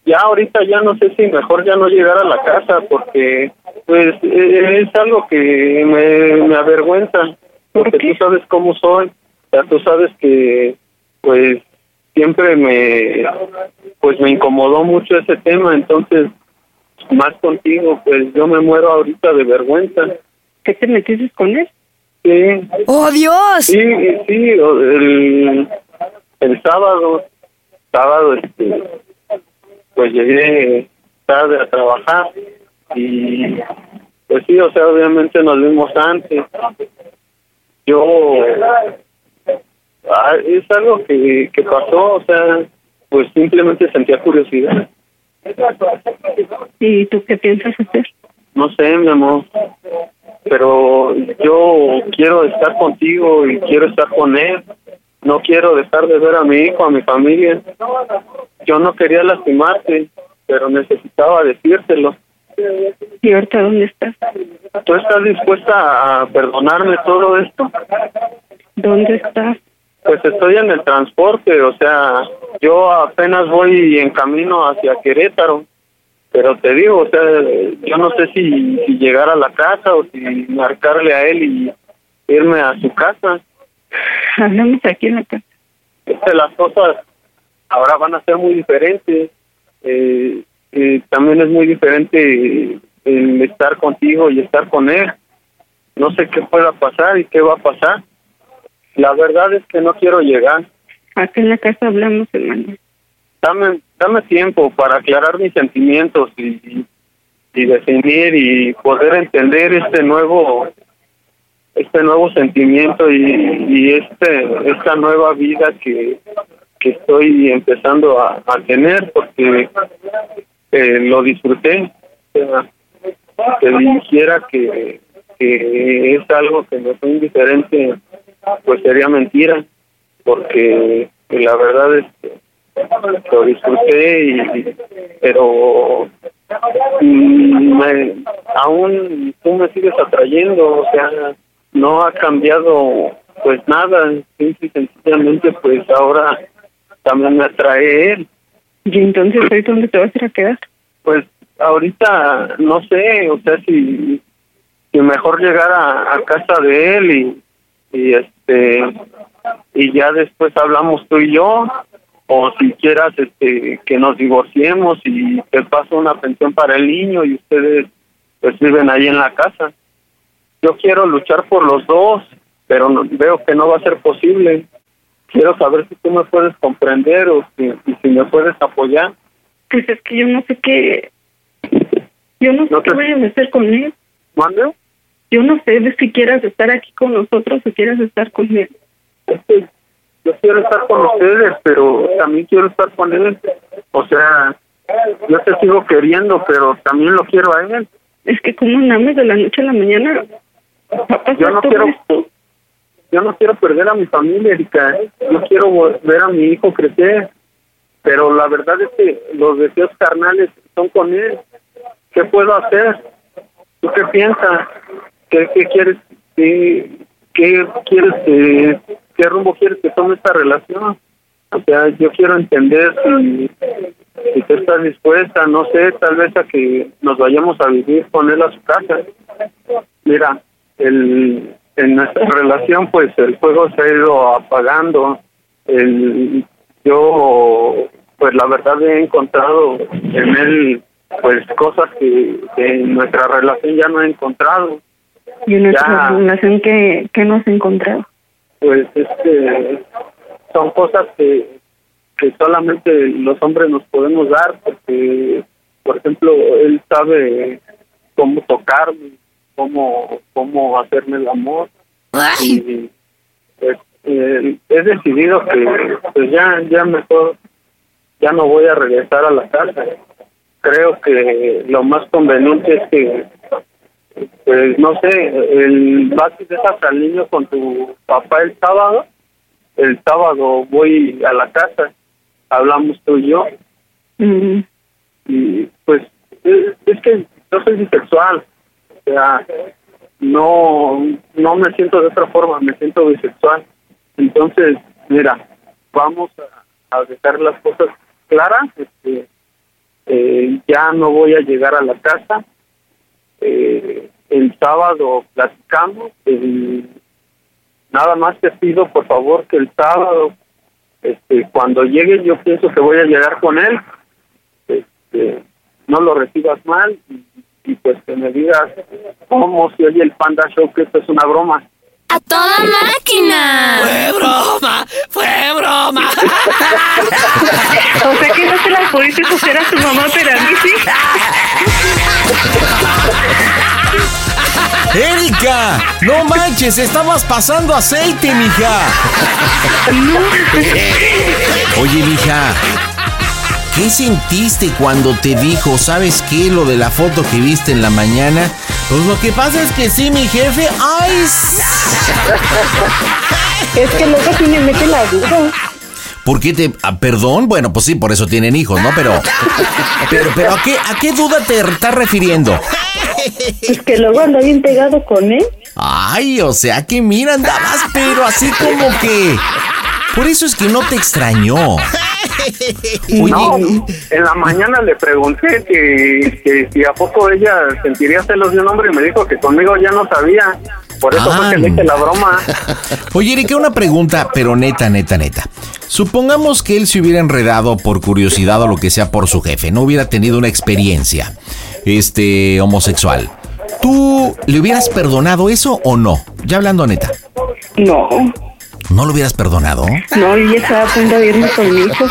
ya ahorita ya no sé si mejor ya no llegar a la casa porque pues eh, es algo que me, me avergüenza porque tú sabes cómo soy sea tú sabes que pues siempre me pues me incomodó mucho ese tema entonces más contigo pues yo me muero ahorita de vergüenza ¿qué te metiste con él? sí ¡Oh, Dios! Sí, sí, el, el sábado, sábado, este, pues llegué tarde a trabajar y pues sí, o sea, obviamente nos vimos antes. Yo, ah, es algo que, que pasó, o sea, pues simplemente sentía curiosidad. ¿Y tú qué piensas hacer? No sé, mi amor, pero yo quiero estar contigo y quiero estar con él. No quiero dejar de ver a mi hijo, a mi familia. Yo no quería lastimarte, pero necesitaba decírtelo. ¿Y ahorita dónde estás? ¿Tú estás dispuesta a perdonarme todo esto? ¿Dónde estás? Pues estoy en el transporte, o sea, yo apenas voy en camino hacia Querétaro, pero te digo, o sea, yo no sé si, si llegar a la casa o si marcarle a él y irme a su casa. Hablamos aquí en la casa. Es que las cosas ahora van a ser muy diferentes. Eh, eh, también es muy diferente el estar contigo y estar con él. No sé qué pueda pasar y qué va a pasar. La verdad es que no quiero llegar. Acá en la casa hablamos, hermano. Dame, dame tiempo para aclarar mis sentimientos y, y definir y poder entender este nuevo este nuevo sentimiento y, y este esta nueva vida que, que estoy empezando a, a tener porque eh, lo disfruté que dijera que, que es algo que me fue indiferente pues sería mentira porque la verdad es que lo disfruté y pero mm, me- aún tú me sigues atrayendo o sea no ha cambiado pues nada simple y sencillamente pues ahora también me atrae él Y entonces, ¿ahí dónde te vas a ir a quedar? pues ahorita no sé o sea si si mejor llegar a, a casa de él y y este y ya después hablamos tú y yo o si quieras este que nos divorciemos y te paso una pensión para el niño y ustedes pues viven ahí en la casa yo quiero luchar por los dos pero no- veo que no va a ser posible quiero saber si tú me puedes comprender o si, y si me puedes apoyar Pues es que yo no sé qué... Yo no sé qué voy a hacer con él. ¿Mande? Yo no sé si quieras estar aquí con nosotros o quieras estar con él. yo quiero estar con ustedes, pero también quiero estar con él. O sea, yo te sigo queriendo, pero también lo quiero a él. Es que como andamos de la noche a la mañana, pasar Yo no quiero, esto. yo no quiero perder a mi familia, Erika. Yo quiero ver a mi hijo crecer, pero la verdad es que los deseos carnales son con él. ¿Qué puedo hacer? ¿Tú qué piensas? ¿Qué, qué quieres? ¿Qué, qué quieres que, qué rumbo quieres que tome esta relación? O sea, yo quiero entender si, si tú estás dispuesta, no sé, tal vez a que nos vayamos a vivir con él a su casa. Mira, el, en nuestra relación, pues el fuego se ha ido apagando. El, yo, pues la verdad he encontrado en él, pues cosas que en nuestra relación ya no he encontrado. Y en nuestra relación que, que no has encontrado. Pues este, son cosas que, que solamente los hombres nos podemos dar, porque, por ejemplo, él sabe cómo tocarme, cómo, cómo hacerme el amor. Y pues, eh, he decidido que pues ya, ya mejor, ya no voy a regresar a la casa. Creo que lo más conveniente es que, pues no sé, el y dejas al niño con tu papá el sábado, el sábado voy a la casa, hablamos tú y yo, Mm, y pues es, es que yo soy bisexual, o sea, no, no me siento de otra forma, me siento bisexual. Entonces, mira, vamos a, a dejar las cosas claras, este, eh, ya no voy a llegar a la casa, eh, el sábado platicamos, el- nada más te pido por favor que el sábado, este, cuando llegue yo pienso que voy a llegar con él, este, no lo recibas mal y, y pues que me digas cómo se oye el Panda Show, que esto es una broma. ¡A toda máquina! ¡Fue broma! ¡Fue broma! O sea que no te la pudiste hacer a tu mamá, pero a mí sí. ¡Erika! ¡No manches! ¡Estabas pasando aceite, mija! Oye, mija. ¿Qué sentiste cuando te dijo, sabes qué, lo de la foto que viste en la mañana? Pues lo que pasa es que sí, mi jefe. ¡Ay! Es que luego sí me mete la duda. ¿Por qué te.? ah, perdón, bueno, pues sí, por eso tienen hijos, ¿no? Pero. Pero, pero ¿a qué, ¿a qué duda te estás refiriendo? Es que luego anda bien pegado con él. Ay, o sea que mira, andabas, pero así como que. Por eso es que no te extrañó. Oye, No, en la mañana le pregunté que, que si a poco ella sentiría celos de un hombre y me dijo que conmigo ya no sabía. Por eso fue que le hice la broma. Oye, Erika, una pregunta, pero neta, neta, neta. Supongamos que él se hubiera enredado por curiosidad o lo que sea por su jefe, no hubiera tenido una experiencia. Este homosexual. ¿Tú le hubieras perdonado eso o no? Ya hablando neta. No, ¿No lo hubieras perdonado? no, yo ya estaba a punto de irme con mi hijo.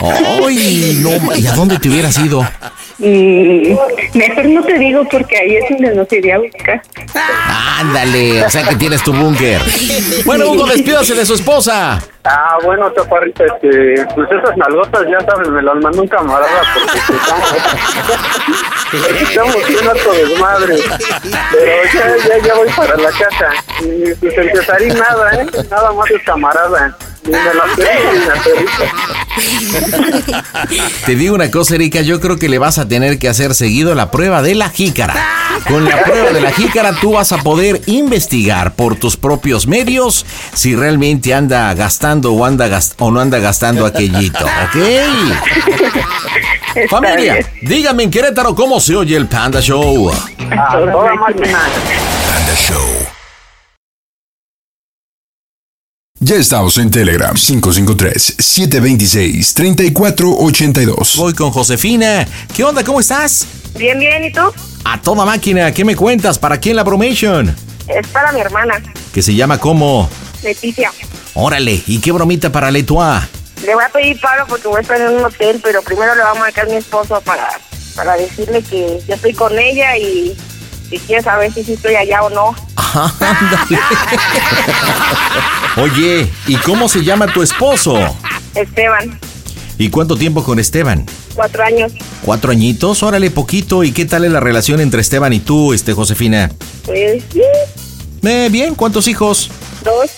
¡Ay! No, ¿y a dónde te hubieras ido? Mm, mejor no te digo porque ahí es donde nos iría a buscar. Ándale, o sea que tienes tu búnker. Bueno, Hugo, despídase de su esposa. Ah, bueno, chaparrita, este, pues esas nalgotas ya sabes, me las mandó un camarada porque estamos, estamos bien harto desmadre. Pero ya, ya, ya voy para la casa. Y pues empezaré nada, ¿eh? Nada más es camarada. Te digo una cosa, Erika, yo creo que le vas a tener que hacer seguido la prueba de la jícara. Con la prueba de la jícara tú vas a poder investigar por tus propios medios si realmente anda gastando o anda o no anda gastando aquellito, ¿ok? Familia, dígame en Querétaro cómo se oye el Panda Show. A toda máquina. Panda Show. Ya estamos en Telegram 553-726-3482. Voy con Josefina. ¿Qué onda? ¿Cómo estás? Bien, bien, ¿y tú? A toda máquina, ¿qué me cuentas? ¿Para quién la bromation? Es para mi hermana, Que se llama como... Leticia. Órale, ¿y qué bromita para Letua? Le voy a pedir paro porque voy a estar en un hotel, pero primero le va a marcar a mi esposo para, para decirle que yo estoy con ella y si quiere saber si estoy allá o no. Ándale. Oye, ¿y cómo se llama tu esposo? Esteban, ¿Y cuánto tiempo con Esteban? cuatro años. ¿Cuatro añitos? Órale, poquito. ¿Y qué tal es la relación entre Esteban y tú, este Josefina? Pues sí, Eh, bien, ¿cuántos hijos? dos.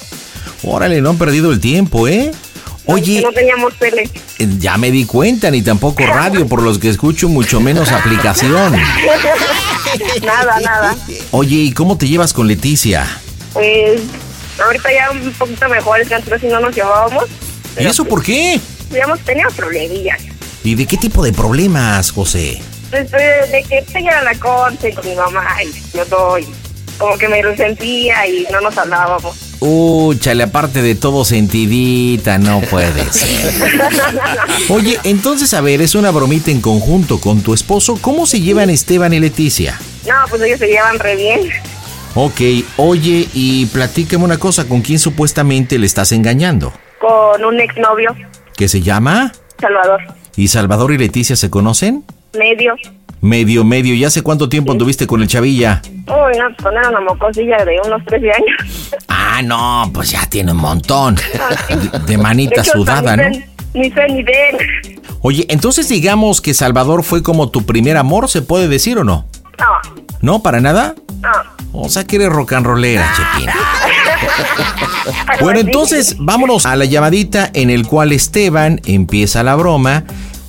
Órale, no han perdido el tiempo, ¿eh? Oye, No teníamos tele. eh, ya me di cuenta, ni tampoco radio, por los que escucho, mucho menos aplicación. nada, nada. Oye, ¿y cómo te llevas con Leticia? Pues ahorita ya un poquito mejor, es que antes no nos llevábamos. ¿Y eso por qué? Digamos, teníamos problemillas. ¿Y de qué tipo de problemas, José? Pues eh, de que ella era la corte con mi mamá y yo doy. Como que me resentía y no nos hablábamos. Uh, chale, aparte de todo sentidita, no puede ser. Oye, entonces, a ver, es una bromita en conjunto con tu esposo. ¿Cómo se llevan Esteban y Leticia? No, pues ellos se llevan re bien. Ok, oye, y platícame una cosa, ¿con quién supuestamente le estás engañando? Con un exnovio, ¿Qué se llama? Salvador. ¿Y Salvador y Leticia se conocen? Medio. Medio, medio. ¿Y hace cuánto tiempo anduviste con el chavilla? Uy, no, pues era una mocosilla de unos 13 años. Ah, no, pues ya tiene un montón. De, de manita De hecho, sudada, ¿no? Ni sé ni de él. Oye, entonces digamos que Salvador fue como tu primer amor, ¿se puede decir o no? No, ¿No? ¿Para nada? no. O sea que eres rock and rollera, Chepina. Algo Bueno, entonces vámonos a la llamadita en el cual Esteban empieza la broma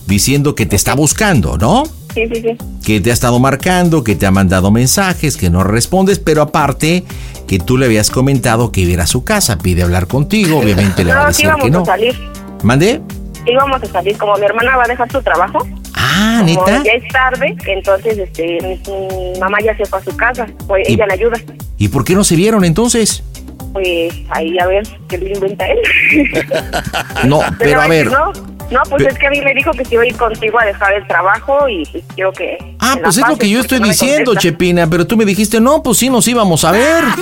diciendo que te está buscando, ¿no? Sí, sí, sí. Que te ha estado marcando, que te ha mandado mensajes, que no respondes, pero aparte que tú le habías comentado que iba a su casa, pide hablar contigo, obviamente le va a No, sí decir íbamos que no. a salir. ¿Mande? Íbamos a salir. Como mi hermana va a dejar su trabajo, Ah, como neta. ya es tarde, entonces este, mi, mamá ya se fue a su casa. Pues ella le ayuda. ¿Y por qué no se vieron entonces? Pues ahí a ver qué le inventa él. No, pero a ver. No, no pues Pe- es que a mí me dijo que se iba a ir contigo a dejar el trabajo y pues quiero que. Ah, pues es lo que yo estoy no diciendo. Chepina, pero tú me dijiste, no, pues sí nos íbamos a ver.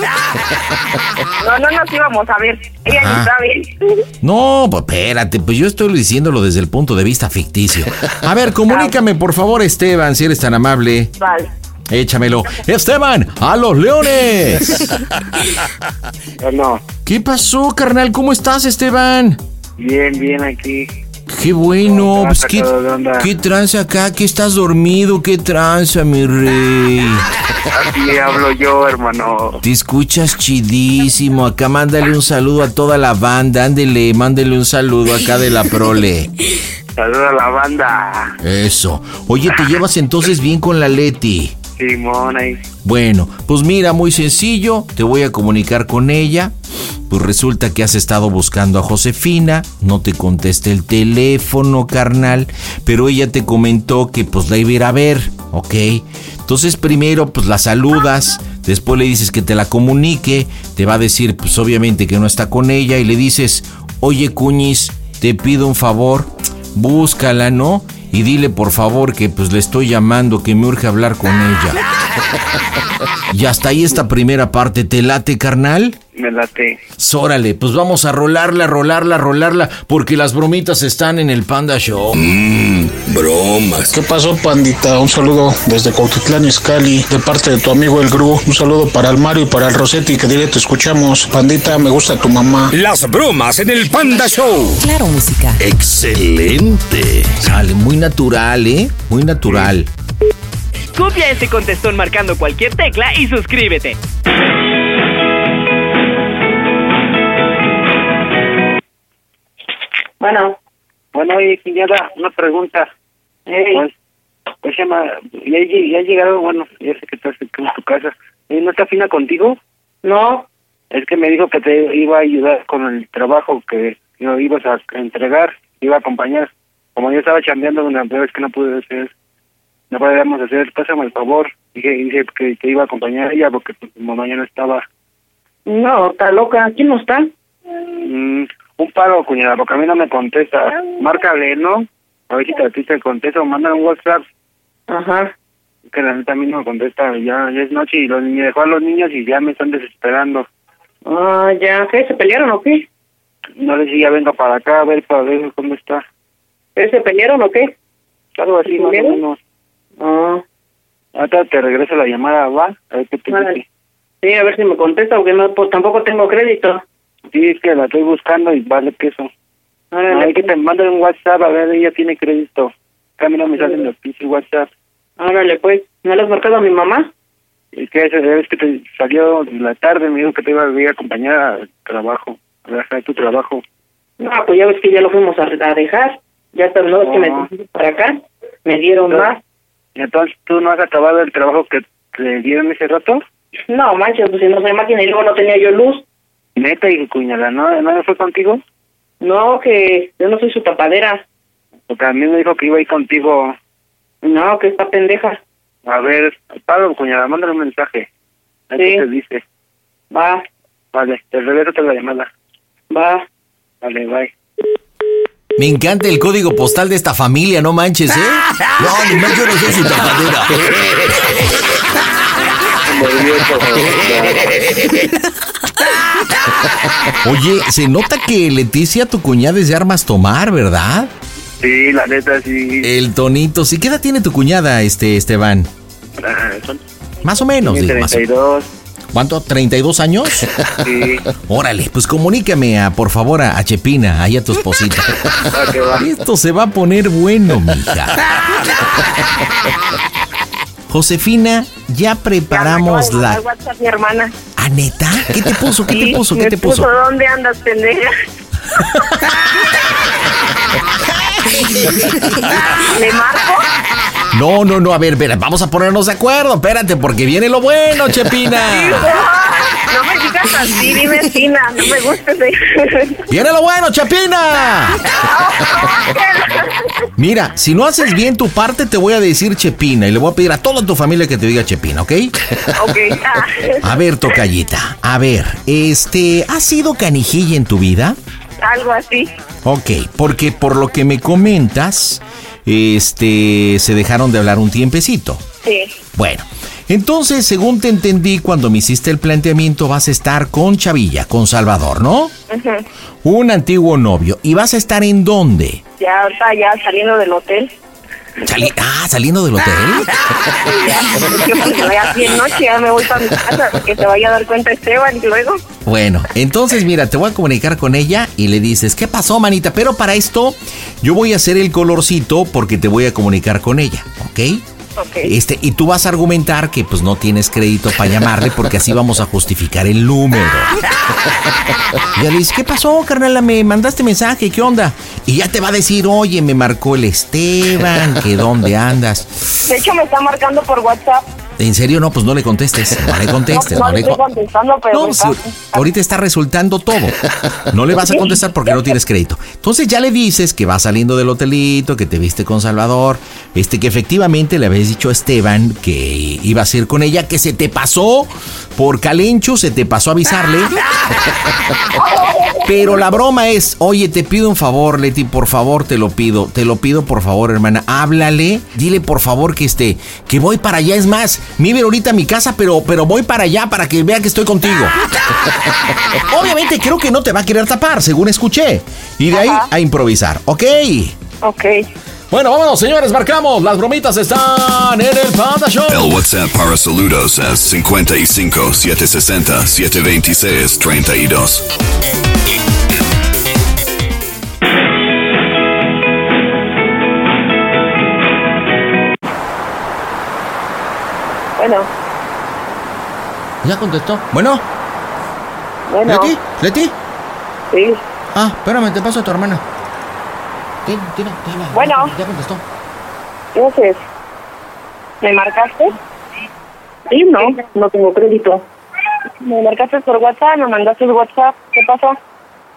No, no nos íbamos a ver. Ella Ajá. ni sabe. No, pues espérate, pues yo estoy diciéndolo desde el punto de vista ficticio. A ver, comunícame por favor, Esteban, si eres tan amable. Vale. Échamelo. Esteban, a los leones. No, ¿Qué pasó, carnal? ¿Cómo estás, Esteban? bien, bien aquí. Qué bueno, ¿Cómo pues qué, tranza acá, que estás dormido, qué tranza, mi rey. Así hablo yo, hermano. Te escuchas chidísimo. Acá mándale un saludo a toda la banda. Ándele, mándele un saludo acá de la prole. Saluda a la banda. Eso. Oye, ¿te llevas entonces bien con la Leti? Simón. Bueno, pues mira, muy sencillo. Te voy a comunicar con ella. Pues resulta que has estado buscando a Josefina. No te contesta el teléfono, carnal. Pero ella te comentó que pues la iba a ir a ver. ¿Ok? Entonces primero pues la saludas. Después le dices que te la comunique. Te va a decir pues obviamente que no está con ella. Y le dices, oye Cuñis, te pido un favor. Búscala, ¿no? Y dile por favor que pues le estoy llamando, que me urge hablar con ella. Y hasta ahí esta primera parte, ¿te late, carnal? Me late. Sórale, pues vamos a rolarla, rolarla, rolarla, porque las bromitas están en el Panda Show. Mmm, bromas. ¿Qué pasó, pandita? Un saludo desde Cuautitlán, Izcalli, de parte de tu amigo el Gru. Un saludo para el Mario y para el Rosetti, que directo escuchamos. Pandita, me gusta tu mamá. Las bromas en el Panda Show. Claro, música. Excelente. Sale muy natural, ¿eh? Muy natural. Copia ese contestón marcando cualquier tecla y suscríbete. Bueno. Bueno, oye, Quiñada, una pregunta. Hey. Pues, pues llama, ya, ya llegaron, bueno, ya sé que estás en tu casa. ¿No está fina contigo? No. Es que me dijo que te iba a ayudar con el trabajo que lo ibas a entregar, iba a acompañar. Como yo estaba chambeando una vez que no pude hacer, no podíamos hacer, pásame el favor. Dije, dije que te iba a acompañar ella porque pues, mi mamá ya no estaba. No, está loca. ¿Quién no está? Mm, un paro, cuñada, porque a mí no me contesta. Márcale, ¿no? A ver si te, a ti te contesta o manda un WhatsApp. Ajá. Que la neta a mí no me contesta. Ya, ya es noche y los, me dejó a los niños y ya me están desesperando. Ah, ya. ¿Qué? ¿Se pelearon o qué? No le si ya venga para acá a ver para ver cómo está. ¿Eh, ¿Se pelearon o qué? Algo así, ¿Se más o menos. Ah. Ahorita te regreso la llamada, va. A ver qué te dice. Sí, a ver si me contesta, porque no, pues tampoco tengo crédito. Sí, es que la estoy buscando y vale que eso. Órale. Hay que te manden un WhatsApp, a ver, ella tiene crédito. Acá a mí no me salen los pinches WhatsApp. Órale, pues. ¿No le has marcado a mi mamá? Es que esa vez que te salió en la tarde, me dijo que te iba a ir a acompañar al trabajo, a dejar tu trabajo. No, pues ya ves que ya lo fuimos a, a dejar. Ya terminó es que me No. para acá. Me dieron No. más. ¿Y entonces tú no has acabado el trabajo que te dieron ese rato? No, manches, pues si no soy máquina y luego no tenía yo luz. Neta y cuñada, ¿no, ¿no fue contigo? No, que yo no soy su tapadera. Porque a mí me dijo que iba a ir contigo. No, que esta pendeja. A ver, Pablo, cuñada, mándale un mensaje. A ver Sí. qué te dice. Va, Vale, te regreso la llamada. va. Vale, bye. Me encanta el código postal de esta familia, no manches, ¿eh? No, más yo no soy su tapadera. Oye, se nota que Leticia, tu cuñada, es de armas tomar, ¿verdad? Sí, la neta, sí. El tonito. ¿Sí qué edad tiene tu cuñada, este Esteban? Ah, son Más o menos, tiene digo, más o- 32. ¿Cuánto? ¿32 años? Sí. Órale, pues comunícame, a, por favor, a, Chepina, ahí a tu esposita. Ah. Esto se va a poner bueno, mija. Josefina, ya preparamos Al la... WhatsApp mi hermana. ¿Ah, neta? ¿Qué te puso? ¿Qué Sí, te puso? ¿Qué me te puso? ¿Dónde andas, pendeja? ¿Le marco? No, no, no, a ver, ver, vamos a ponernos de acuerdo, espérate, porque viene lo bueno, Chepina. No me digas así, dime Tina, no me gusta ese. Viene lo bueno, Chepina. Mira, si no haces bien tu parte, te voy a decir Chepina y le voy a pedir a toda tu familia que te diga Chepina, ¿ok? Ok. A ver, tocallita, a ver, este, ¿has sido canijilla en tu vida? Algo así. Ok, porque por lo que me comentas, este, se dejaron de hablar un tiempecito. Sí. Bueno, entonces, según te entendí, cuando me hiciste el planteamiento, vas a estar con Chavilla, con Salvador, ¿no? Ujú. Un antiguo novio. ¿Y vas a estar en dónde? Ya ahorita ya saliendo del hotel. Sali- ah, saliendo del hotel. Y ya, porque ya así en noche ya me voy para mi casa, que se vaya a dar cuenta Esteban y luego. Bueno, entonces mira, te voy a comunicar con ella y le dices, ¿qué pasó, manita? Pero para esto, yo voy a hacer el colorcito porque te voy a comunicar con ella, ¿ok? Este, y tú vas a argumentar que pues no tienes crédito para llamarle porque así vamos a justificar el número. Y ya le dices, ¿qué pasó, carnala? Me mandaste mensaje, ¿qué onda? Y ya te va a decir, oye, me marcó el Esteban, que dónde andas. De hecho, me está marcando por WhatsApp. En serio, no, pues no le contestes, no le contestes, no, no le le estoy con- contestando, pero No, ahorita está resultando todo. No le vas a contestar porque no tienes crédito. Entonces ya le dices que vas saliendo del hotelito, que te viste con Salvador, este que efectivamente le habías dicho a Esteban que ibas a ir con ella, que se te pasó por calencho, se te pasó a avisarle. Pero la broma es, oye, te pido un favor, Leti, por favor, te lo pido, te lo pido, por favor, hermana, háblale, dile por favor que este, que voy para allá, es más, vive ahorita en mi casa, pero, pero voy para allá para que vea que estoy contigo. Obviamente creo que no te va a querer tapar, según escuché. Y de ahí a improvisar, ¿ok? Ok. Bueno, vámonos, señores, marcamos. Las bromitas están en el Panda Show. El WhatsApp para saludos es 55 760 726 32. Bueno, ¿Ya contestó? Bueno, bueno. ¿Leti? ¿Leti? Sí. Ah, espérame, te paso a tu hermana. Ten, ten, ten, Bueno. Ya contestó. ¿Qué haces? ¿Me marcaste? Sí, no, no tengo crédito. ¿Me marcaste por WhatsApp? ¿Me mandaste el WhatsApp? ¿Qué pasó?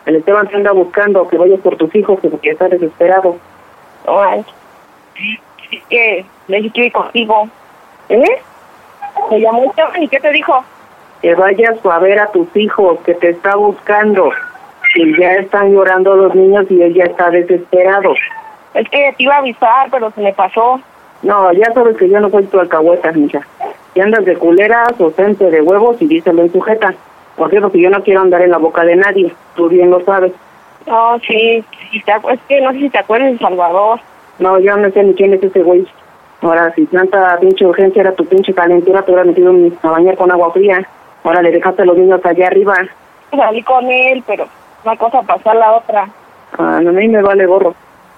El Esteban te anda buscando que vayas por tus hijos porque está desesperado. Ay. Que le dije que iba contigo. ¿Eh? Me llamó Esteban y ¿qué te dijo? Que vayas a ver a tus hijos, que te está buscando. Y ya están llorando los niños y él ya está desesperado. Es que te iba a avisar, pero se me pasó. No, ya sabes que yo no soy tu alcahueta, mija. Si andas de culeras o gente de huevos y díselo en sujeta. Por cierto, que yo no quiero andar en la boca de nadie. Tú bien lo sabes. No, sí. te acu- es que no sé si te acuerdas de Salvador. No, yo no sé ni quién es ese güey. Ahora, si tanta pinche urgencia era tu pinche calentura, te hubieras metido en- a bañar con agua fría. Ahora le dejaste a los niños allá arriba. Salí con él, pero una cosa pasó a la otra. Ah, a mí me vale gorro.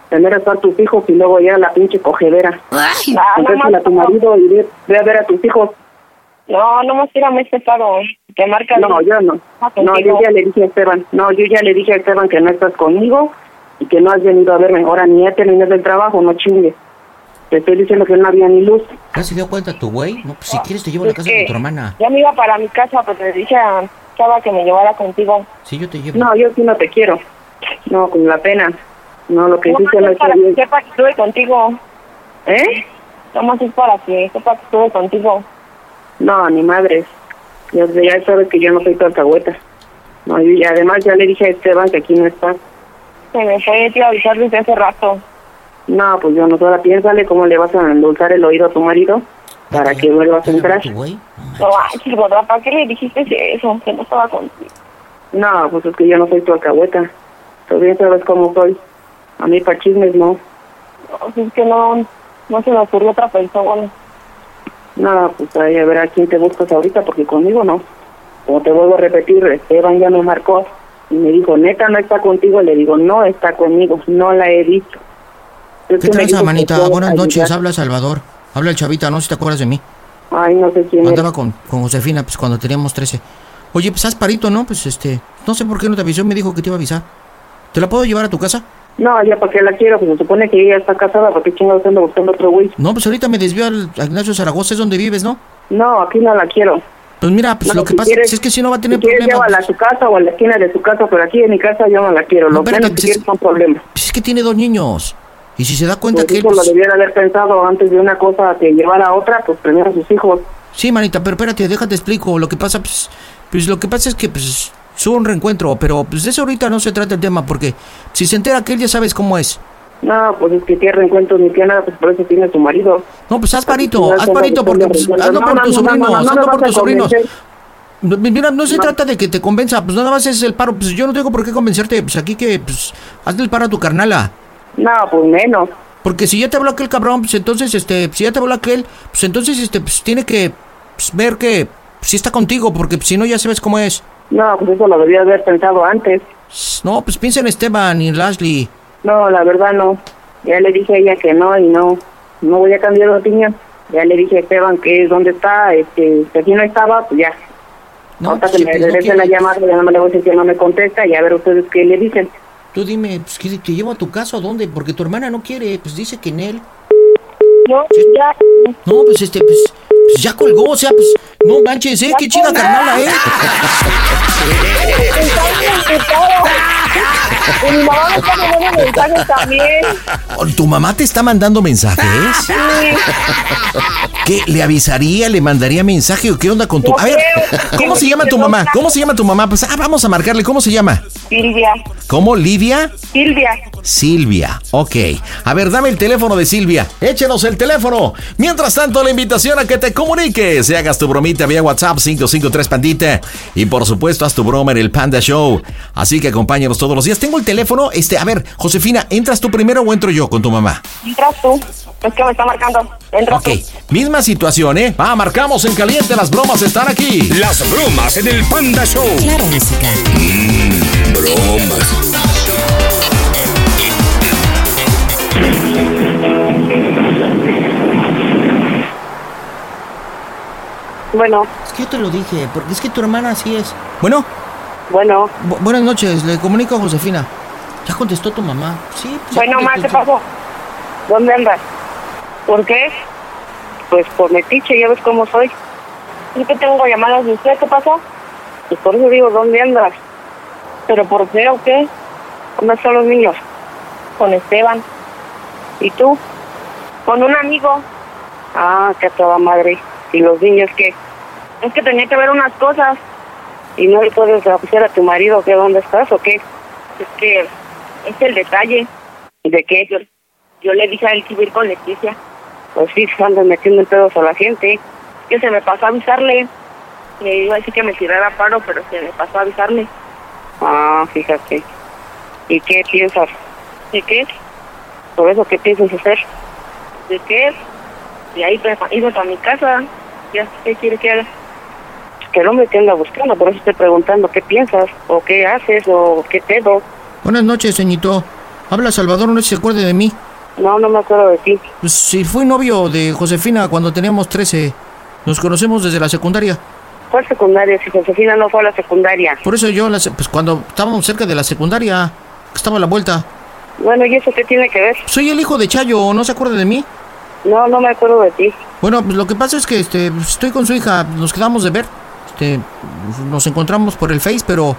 Primero estar tus hijos y luego ya la pinche cogedera. Ay, Contéstale a tu marido y ve, ve a ver a tus hijos. No, no más tírame este paro. Te marca No, yo no. No, yo ya le dije a Esteban. No, yo ya le dije a Esteban que no estás conmigo y que no has venido a verme. Ahora ni he terminado el trabajo, no chingues. Te estoy diciendo que no había ni luz. ¿Ya se dio cuenta tu güey? No, pues si quieres te llevo a la casa de tu hermana. Ya me iba para mi casa, pero le dije a Chava que me llevara contigo. Sí, yo te llevo. No, yo sí no te quiero. No, con la pena. No, lo que hiciste no es está para bien. que sepa que estuve contigo. ¿Eh? Nomás es para que sepa que estuve contigo. No, ni madres. Ya, ya sabes que yo no soy tu alcahueta. No, y y además ya le dije a Esteban que aquí no está. Se me fue, te iba a avisar desde hace rato. No, pues yo no sola piénsale cómo le vas a endulzar el oído a tu marido para que vuelvas a entrar. No gorda, ¿para qué le dijiste eso? Que no estaba contigo. No, pues es que yo no soy tu alcahueta. Tú bien sabes cómo soy. A mí para chismes no. No, si es que no, no se me ocurrió otra persona. No, pues ahí a ver a quién te buscas ahorita, porque conmigo no. Como te vuelvo a repetir, Esteban ya me marcó y me dijo, neta, no está contigo. Le digo, no está conmigo, no la he visto. Es ¿Qué tranza, manita? Buenas noches, habla Salvador. Habla el chavita, no sé si te acuerdas de mí. Ay, no sé quién Andaba es. con, con Josefina, pues cuando teníamos 13. Oye, pues haz parito, ¿no? Pues este, no sé por qué no te avisó, me dijo que te iba a avisar. ¿Te la puedo llevar a tu casa? No, ya para qué la quiero, pues se supone que ella está casada, ¿para qué chingados anda buscando otro güey? No, pues ahorita me desvió al a Ignacio Zaragoza, es donde vives, ¿no? No, aquí no la quiero. Pues mira, pues No, lo que si pasa quieres- es que si no va a tener si problemas. llévala a su casa o a la esquina de su casa, pero aquí en mi casa yo no la quiero. Lo espérate, menos que pues quieres son problemas. Pues es que tiene dos niños. Y si se da cuenta Pues que él, eso lo pues- debiera haber pensado antes de una cosa que llevar a otra, pues primero a sus hijos. Sí, manita, pero espérate, déjate explico. Lo que pasa, pues, pues lo que pasa es que, pues, hubo un reencuentro, pero pues de eso ahorita no se trata el tema, porque si se entera que él ya sabes cómo es. No, pues es que tiene reencuentros ni tiene nada, pues por eso tiene su marido. No, pues haz parito, haz parito, porque pues, hazlo por tus no, no, sobrinos, no, no hazlo por tus sobrinos. Mira, no se trata de que te convenza, pues nada más es el paro, pues yo no tengo por qué convencerte, pues aquí que, pues, hazle el paro a tu carnala. No, pues menos. Porque si ya te habló aquel cabrón, pues entonces, este, si ya te habló aquel, pues entonces, este, pues tiene que pues, ver que si está contigo, porque pues, si no ya sabes cómo es. No, pues eso lo debía haber pensado antes. No, pues piensa en Esteban y en Leslie. No, la verdad no. Ya le dije a ella que no y no, no voy a cambiar de opinión. Ya le dije a Esteban que es donde está, este, que aquí no estaba, pues ya. Ahorita pues, que me pues, no la llamada, ya no me le voy a decir que no me contesta y a ver ustedes qué le dicen. Tú dime, pues, ¿qué- ¿te llevo a tu casa o dónde? Porque tu hermana no quiere, pues dice que en él. No, ya. No, pues este, pues, pues ya colgó, o sea, pues, no manches, ¿eh? Qué chida carnala, ¿eh? Porque mi mamá me está mandando mensajes también. ¿Tu mamá te está mandando mensajes? Sí. ¿Qué? ¿Le avisaría? ¿Le mandaría mensaje o qué onda con tu.? A ver. ¿cómo se llama tu mamá? ¿Cómo se llama tu mamá? Pues ah, vamos a marcarle. ¿Cómo se llama? Silvia. ¿Cómo? ¿Livia? Silvia. Silvia, ok. A ver, dame el teléfono de Silvia. Échenos el teléfono. Mientras tanto, la invitación a que te comuniques. Y hagas tu bromita vía WhatsApp 553 Pandita. Y por supuesto, haz tu broma en el Panda Show. Así que acompáñanos todos los días. Tengo el teléfono. Este, a ver, Josefina, ¿entras tú primero o entro yo con tu mamá? Entras tú. Es que me está marcando. Entras Ok, misma situación, ¿eh? Ah, marcamos en caliente. Las bromas están aquí. Las bromas en el Panda Show. Claro, música. Mmm, bromas. Bueno. Es que yo te lo dije, porque es que tu hermana así es. Bueno. Bueno. Bu- buenas noches, le comunico a Josefina. Ya contestó tu mamá. Sí. pues, Bueno, contestó. ¿qué pasó? ¿Dónde andas? ¿Por qué? Pues por metiche, ya ves cómo soy. Es que tengo llamadas de usted, ¿qué pasó? Pues por eso digo, ¿dónde andas? ¿Pero por qué o qué? ¿Dónde están los niños? Con Esteban. ¿Y tú? Con un amigo. Ah, qué toda madre. ¿Y los niños qué? Es que tenía que ver unas cosas. ¿Y no le puedes avisar a tu marido que dónde estás o qué? Es que es el detalle. ¿De qué? Yo, yo le dije a él que iba a ir con Leticia. Pues sí, andan metiendo en pedos a la gente. Que se me pasó a avisarle. Le iba a decir que me tirara paro, pero se me pasó a avisarle. Ah, fíjate. ¿Y qué piensas? ¿De qué? ¿Por eso qué piensas hacer? ¿De qué? De ahí iba a mi casa. Ya, ¿qué quiere que haga? Que el hombre te anda buscando, por eso estoy preguntando qué piensas, o qué haces, o qué pedo. Buenas noches, ceñito. Habla Salvador, no sé si se acuerde de mí. No, no me acuerdo de ti. Pues sí, fui novio de Josefina cuando teníamos 13. Nos conocemos desde la secundaria. ¿Cuál secundaria? Si Josefina no fue a la secundaria. Por eso yo, la se- pues cuando estábamos cerca de la secundaria, que estaba a la vuelta. Bueno, ¿y eso qué tiene que ver? Soy el hijo de Chayo, ¿no se acuerda de mí? No, no me acuerdo de ti. Bueno, pues lo que pasa es que este, pues, estoy con su hija, nos quedamos de ver. Este, nos encontramos por el Face, pero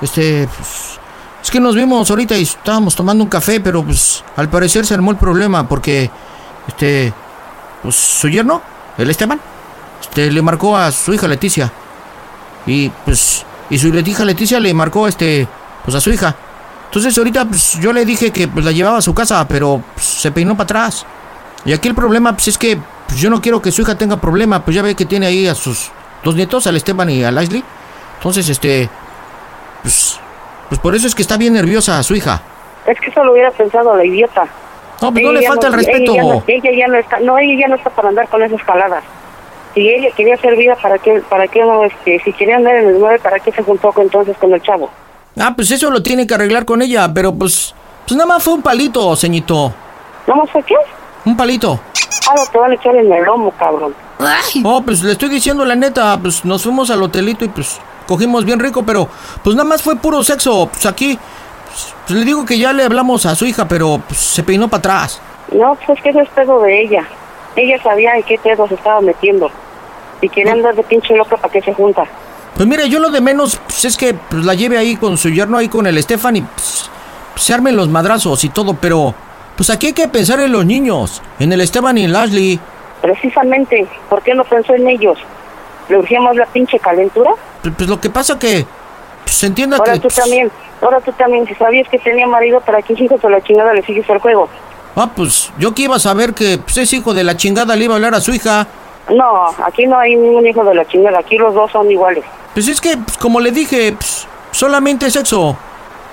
este, pues, es que nos vimos ahorita y estábamos tomando un café, pero pues al parecer se armó el problema porque este, pues su yerno, el Esteban, este, le marcó a su hija Leticia y pues y su hija Leticia le marcó este, pues a su hija. Entonces ahorita pues, yo le dije que pues, la llevaba a su casa, pero pues, se peinó para atrás. Y aquí el problema pues, es que pues, yo no quiero que su hija tenga problema, pues ya ve que tiene ahí a sus dos nietos, al Esteban y a Leslie. Entonces, este, pues, pues por eso es que está bien nerviosa su hija. Es que eso lo hubiera pensado la idiota. No, pues no le falta el respeto. Ella ya, no, ella ya no está, no, ella ya no está para andar con esas caladas. Si ella quería ser vida, ¿para qué, para qué no, este, si quería andar en el nueve, ¿para qué se juntó con- entonces con el chavo? Ah, pues eso lo tiene que arreglar con ella, pero pues, pues nada más fue un palito, ceñito. ¿Nada más fue qué? Un palito. Ah, te van a echar en el lomo, cabrón. Oh, pues le estoy diciendo la neta, pues nos fuimos al hotelito y pues cogimos bien rico, pero pues nada más fue puro sexo. Pues aquí, pues, pues, le digo que ya le hablamos a su hija, pero pues, se peinó para atrás. No, pues es que eso es pedo de ella. Ella sabía en qué pedo se estaba metiendo. Si quería andar de pinche loca, ¿para qué se junta? Pues mire, yo lo de menos pues, es que pues, la lleve ahí con su yerno, ahí con el Estefan y pues, se armen los madrazos y todo, pero pues aquí hay que pensar en los niños, en el Esteban y en Ashley. Precisamente, ¿por qué no pensó en ellos? ¿Le urgía más la pinche calentura? Pues, pues, lo que pasa que pues, entienda Ahora que... tú pues, también, ahora tú también, si sabías que tenía marido, ¿para qué hijos de la chingada le sigues el juego? Ah, pues yo que iba a saber que pues, ese hijo de la chingada le iba a hablar a su hija. No, aquí no hay ningún hijo de la chingada, aquí los dos son iguales. Pues es que, pues, como le dije, pues, solamente sexo.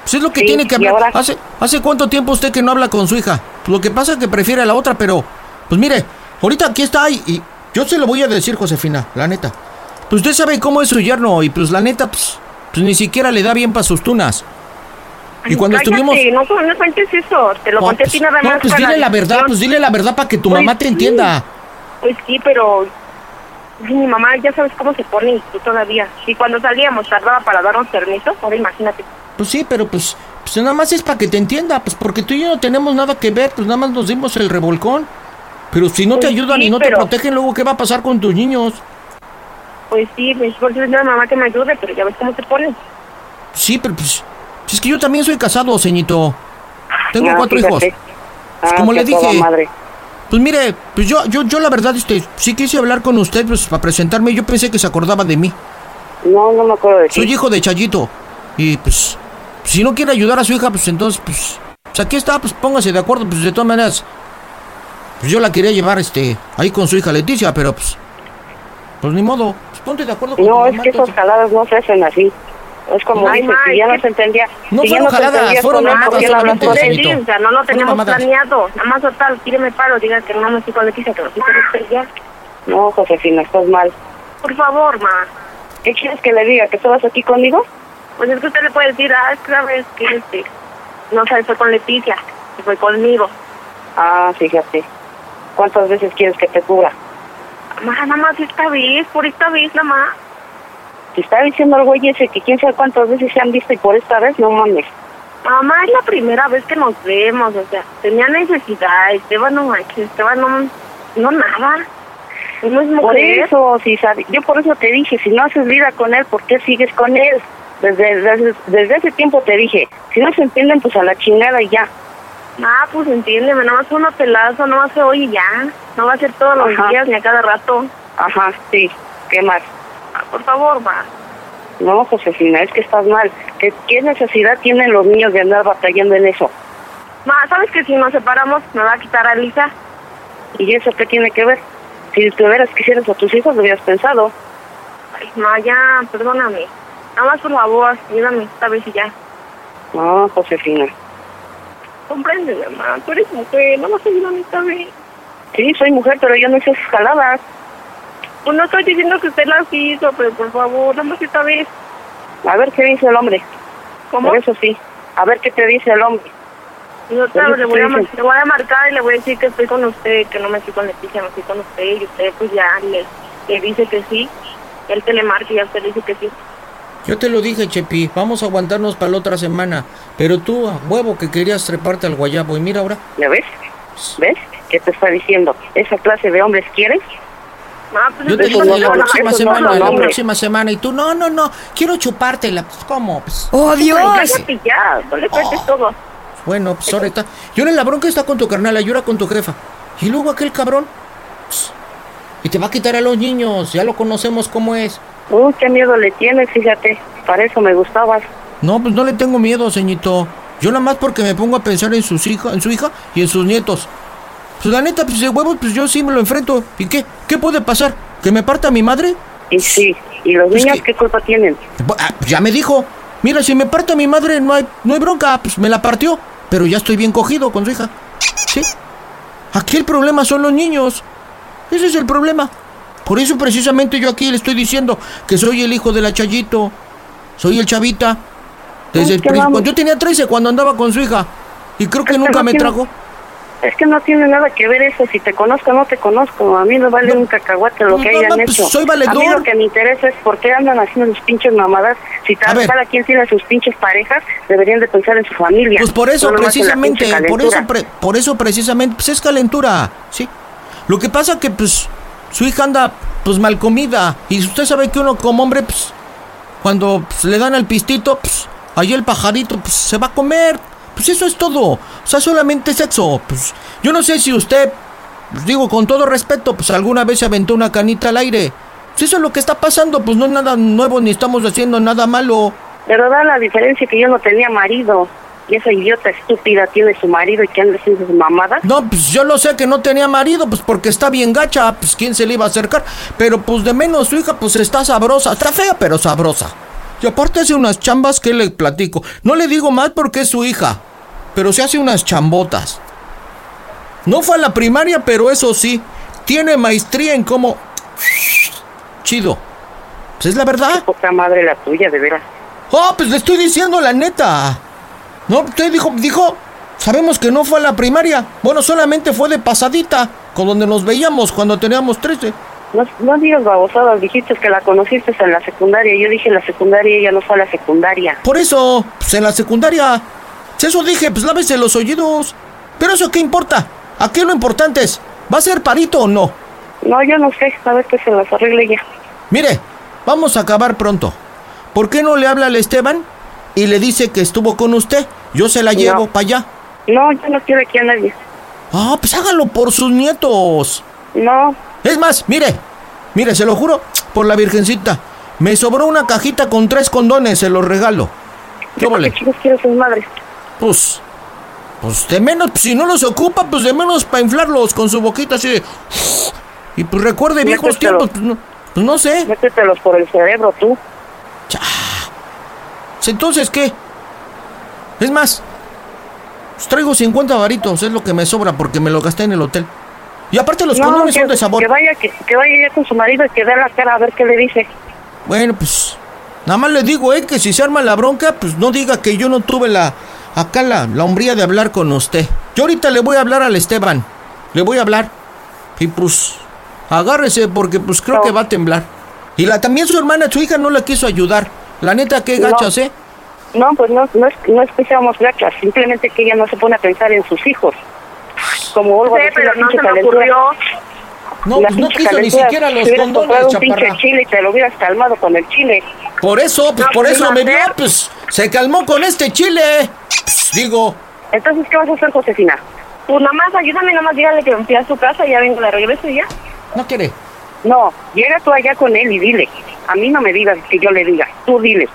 Pues es lo que Sí, tiene que ¿y hablar. ahora? ¿Hace, ¿Hace cuánto tiempo usted que no habla con su hija? Pues lo que pasa es que prefiere a la otra, pero... Pues mire, ahorita aquí está y, y yo se lo voy a decir, Josefina, la neta. Pues usted sabe cómo es su yerno y pues la neta, pues, pues ni siquiera le da bien para sus tunas. Y cuando Cállate, estuvimos... No, no cuentes eso, te lo No, conté pues, nada no, más. pues para dile la verdad, diversión. pues dile la verdad para que tu Pues mamá te sí. entienda. Pues sí, pero ay, mi mamá ya sabes cómo se pone y tú todavía. Y cuando salíamos tardaba para darnos permiso, ahora imagínate. Pues sí, pero pues, pues nada más es para que te entienda, pues porque tú y yo no tenemos nada que ver, pues nada más nos dimos el revolcón. Pero si no te Pues ayudan sí, y no pero- te protegen, luego ¿qué va a pasar con tus niños? Pues sí, pues por eso es la mamá que me ayude, pero ya ves cómo se pone. Sí, pero pues, Si es que yo también soy casado, ceñito. Tengo Ah, cuatro fíjate. hijos. Pues Ah, como le dije. madre. Pues mire, pues yo, yo, yo la verdad, este, sí quise hablar con usted, pues para presentarme. Yo pensé que se acordaba de mí. No, no me acuerdo de ti. Soy hijo de Chayito. Y pues, si no quiere ayudar a su hija, pues entonces, pues, pues aquí está, pues póngase de acuerdo, pues de todas maneras. Pues yo la quería llevar, este, ahí con su hija Leticia, pero pues, pues ni modo. Pues ponte de acuerdo con No, es que esas jaladas no se hacen así. Es como Ay, dices, si ya no se entendía. No si fueron no jaladas, fueron con él, mamadas ¿por qué le hablas por él? o sea, no lo tenemos planeado. Nada más total, tíreme paro, diga que no me estoy con Leticia, que lo estoy ya. No, Josefina, estás mal. Por favor, ma. ¿Qué quieres que le diga? ¿Que estabas aquí conmigo? Pues es que usted le puede decir, ah, es que sabes que este, no sabes, fue con Leticia, que fue conmigo. Ah, fíjate. ¿Cuántas veces quieres que te cubra? Ma, nada más esta vez, por esta vez, nada más. Te está diciendo el güey ese que quién sabe cuántas veces se han visto y por esta vez no mames. Mamá, es la primera vez que nos vemos, o sea, tenía necesidad, Esteban no manches, Esteban no, no nada. No es Por eso, si sabe, yo por eso te dije, si no haces vida con él, ¿por qué sigues con él? Desde, desde, desde ese tiempo te dije, si no se entienden, pues a la chingada y ya. Ah, pues entiéndeme, nada más uno pelazo, no va a ser hoy y ya. No va a ser todos los Ajá. días ni a cada rato. Ajá, sí, ¿qué más? Por favor, ma. No, Josefina, es que estás mal. ¿Qué, ¿Qué necesidad tienen los niños de andar batallando en eso? Ma, ¿sabes que si nos separamos me va a quitar a Lisa? ¿Y eso qué tiene que ver? Si de veras quisieras a tus hijos, lo hubieras pensado. Ay, ma, ya, perdóname. Nada más, por favor, ayúdame esta vez y ya. No, Josefina. Compréndeme, ma, tú eres mujer, nada más ayúdame esta vez. Sí, soy mujer, pero yo no hice esas jaladas. Pues no estoy diciendo que usted las hizo, pero por favor, nada más esta vez. A ver qué dice el hombre. ¿Cómo? Por eso sí. A ver qué te dice el hombre. Yo claro, le voy, a, le voy a marcar y le voy a decir que estoy con usted, que no me estoy con Leticia, me estoy con usted y usted pues ya le, le dice que sí. Él te le marca y ya usted le dice que sí. Yo te lo dije, Chepi, vamos a aguantarnos para la otra semana. Pero tú, a huevo, que querías treparte al guayabo. Y mira ahora. ¿Ya ves? ¿Ves? ¿Qué te está diciendo? ¿Esa clase de hombres quieres? Ah, pues Yo te no la son- próxima no semana, la próxima semana. Y tú, no, no, no, quiero chupártela. Pues, ¿cómo? Pues, ¡Oh, Dios! Cállate ya, no le cuentes todo. bueno, pues ahora está. Y ahora la bronca está con tu carnal, llora con tu jefa. Y luego aquel cabrón. pues, y te va a quitar a los niños, ya lo conocemos cómo es. Uy, qué miedo le tienes, fíjate. Para eso me gustabas. No, pues no le tengo miedo, ceñito. Yo nada más porque me pongo a pensar en sus hijas, en su hija y en sus nietos. Pues la neta, pues de huevos, pues yo sí me lo enfrento. ¿Y qué? ¿Qué puede pasar? ¿Que me parta mi madre? Y sí. ¿Y los Pues niños que- qué culpa tienen? Ah, pues ya me dijo. Mira, si me parta mi madre, no hay, no hay bronca. Pues me la partió. Pero ya estoy bien cogido con su hija. ¿Sí? Aquí el problema son los niños. Ese es el problema. Por eso precisamente yo aquí le estoy diciendo que soy el hijo de la Chayito. Soy el chavita. Desde el principio. Yo tenía 13 cuando andaba con su hija. Y creo que Es que nunca me tragó. Es que no tiene nada que ver eso. Si te conozco o no te conozco. A mí me vale un cacahuate lo no, que no, hayan no, pues hecho. soy A mí valedor. lo que me interesa es por qué andan haciendo sus pinches mamadas. Si cada quien tiene sus pinches parejas, deberían de pensar en su familia. Pues por eso no precisamente, por eso, pre- por eso precisamente, pues es calentura, ¿sí? Lo que pasa que pues su hija anda pues mal comida y usted sabe que uno como hombre pues cuando pues, le dan al pistito, pues ahí el pajarito pues se va a comer. Pues eso es todo. O sea, solamente sexo. Pues yo no sé si usted pues, digo con todo respeto, pues alguna vez se aventó una canita al aire. Pues eso es lo que está pasando, pues no es nada nuevo ni estamos haciendo nada malo. Pero da la diferencia que yo no tenía marido. Y esa idiota estúpida tiene su marido y que anda haciendo sus mamadas. No, pues yo lo sé que no tenía marido, pues porque está bien gacha, pues quién se le iba a acercar. Pero pues de menos su hija, pues está sabrosa, está fea, pero sabrosa. Y aparte hace unas chambas que le platico. No le digo más porque es su hija, pero se hace unas chambotas. No fue a la primaria, pero eso sí, tiene maestría en cómo... Chido. Pues es la verdad. Poca madre la tuya, de veras. Oh, pues le estoy diciendo la neta. No, usted dijo, dijo, sabemos que no fue a la primaria. Bueno, solamente fue de pasadita, con donde nos veíamos cuando teníamos 13. No, no digas babosadas, dijiste que la conociste en la secundaria. Yo dije en la secundaria y ella no fue a la secundaria. Por eso, pues en la secundaria. Si eso dije, pues lávese los oídos. Pero eso qué importa. Aquí lo importante es, ¿va a ser parito o no? No, yo no sé, a ver que se las arregle ella. Mire, vamos a acabar pronto. ¿Por qué no le habla al Esteban y le dice que estuvo con usted. Yo se la llevo para allá. No, yo no quiero aquí a nadie. Ah, pues hágalo por sus nietos. No. Es más, mire, mire, se lo juro, por la virgencita. Me sobró una cajita con tres condones, se los regalo. ¿Qué ¿Qué chicos quiero sus madres? Pues, pues de menos, si no los ocupa, pues de menos para inflarlos con su boquita así de... Y pues recuerde viejos tiempos, pues no, pues no sé. Métetelos por el cerebro, tú. Pues, Entonces, ¿qué? Es más, pues traigo 50 varitos, es lo que me sobra porque me lo gasté en el hotel. Y aparte los No, condones que, son de sabor. Que vaya, que, que vaya ya con su marido y que dé la cara a ver qué le dice. Bueno, pues nada más le digo, eh, que si se arma la bronca, pues no diga que yo no tuve la acá la, la hombría de hablar con usted. Yo ahorita le voy a hablar al Esteban. Le voy a hablar. Y pues agárrese porque pues creo que va a temblar. Y la también su hermana, su hija no la quiso ayudar. La neta qué No. gachas, ¿eh? No, pues no, no, es, no es que seamos gachas, simplemente que ella no se pone a pensar en sus hijos. Como vuelvo a Sí, decir, pero la no pinche se me calentura. ocurrió. No, pues no quiso ni siquiera los te hubieras condones, comprado un pinche chile y te lo hubieras calmado con el chile. Por eso, pues No, por eso me vio, pues se calmó con este chile. Pues, digo, Entonces, ¿qué vas a hacer, Josefina? Pues nada más ayúdame, nada más dígale que me fui a su casa y ya vengo de regreso y ya. no quiere. No, llega tú allá con él y dile. A mí no me digas que yo le diga, tú dile.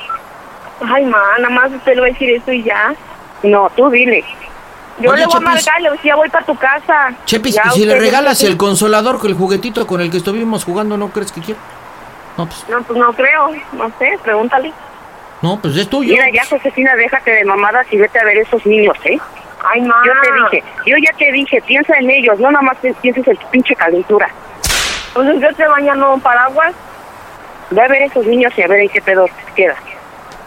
Ay, ma, nada más usted le va a decir eso y ya. No, tú dile. Yo Oye, le voy a Chepis. marcar, le a ya voy para tu casa. Chepis, Ya y si le regalas el consolador con el juguetito con el que estuvimos jugando, ¿no crees que quiere? No, pues, No, pues no creo, no sé, pregúntale. no, pues es tuyo. Mira, ya, Josefina, déjate de mamadas y vete a ver esos niños, ¿eh? Ay, ma. Yo te dije, yo ya te dije, piensa en ellos, no nada más pienses en tu pinche calentura. Pues yo te bañando un paraguas. Ve a ver esos niños y a ver en qué pedo te queda.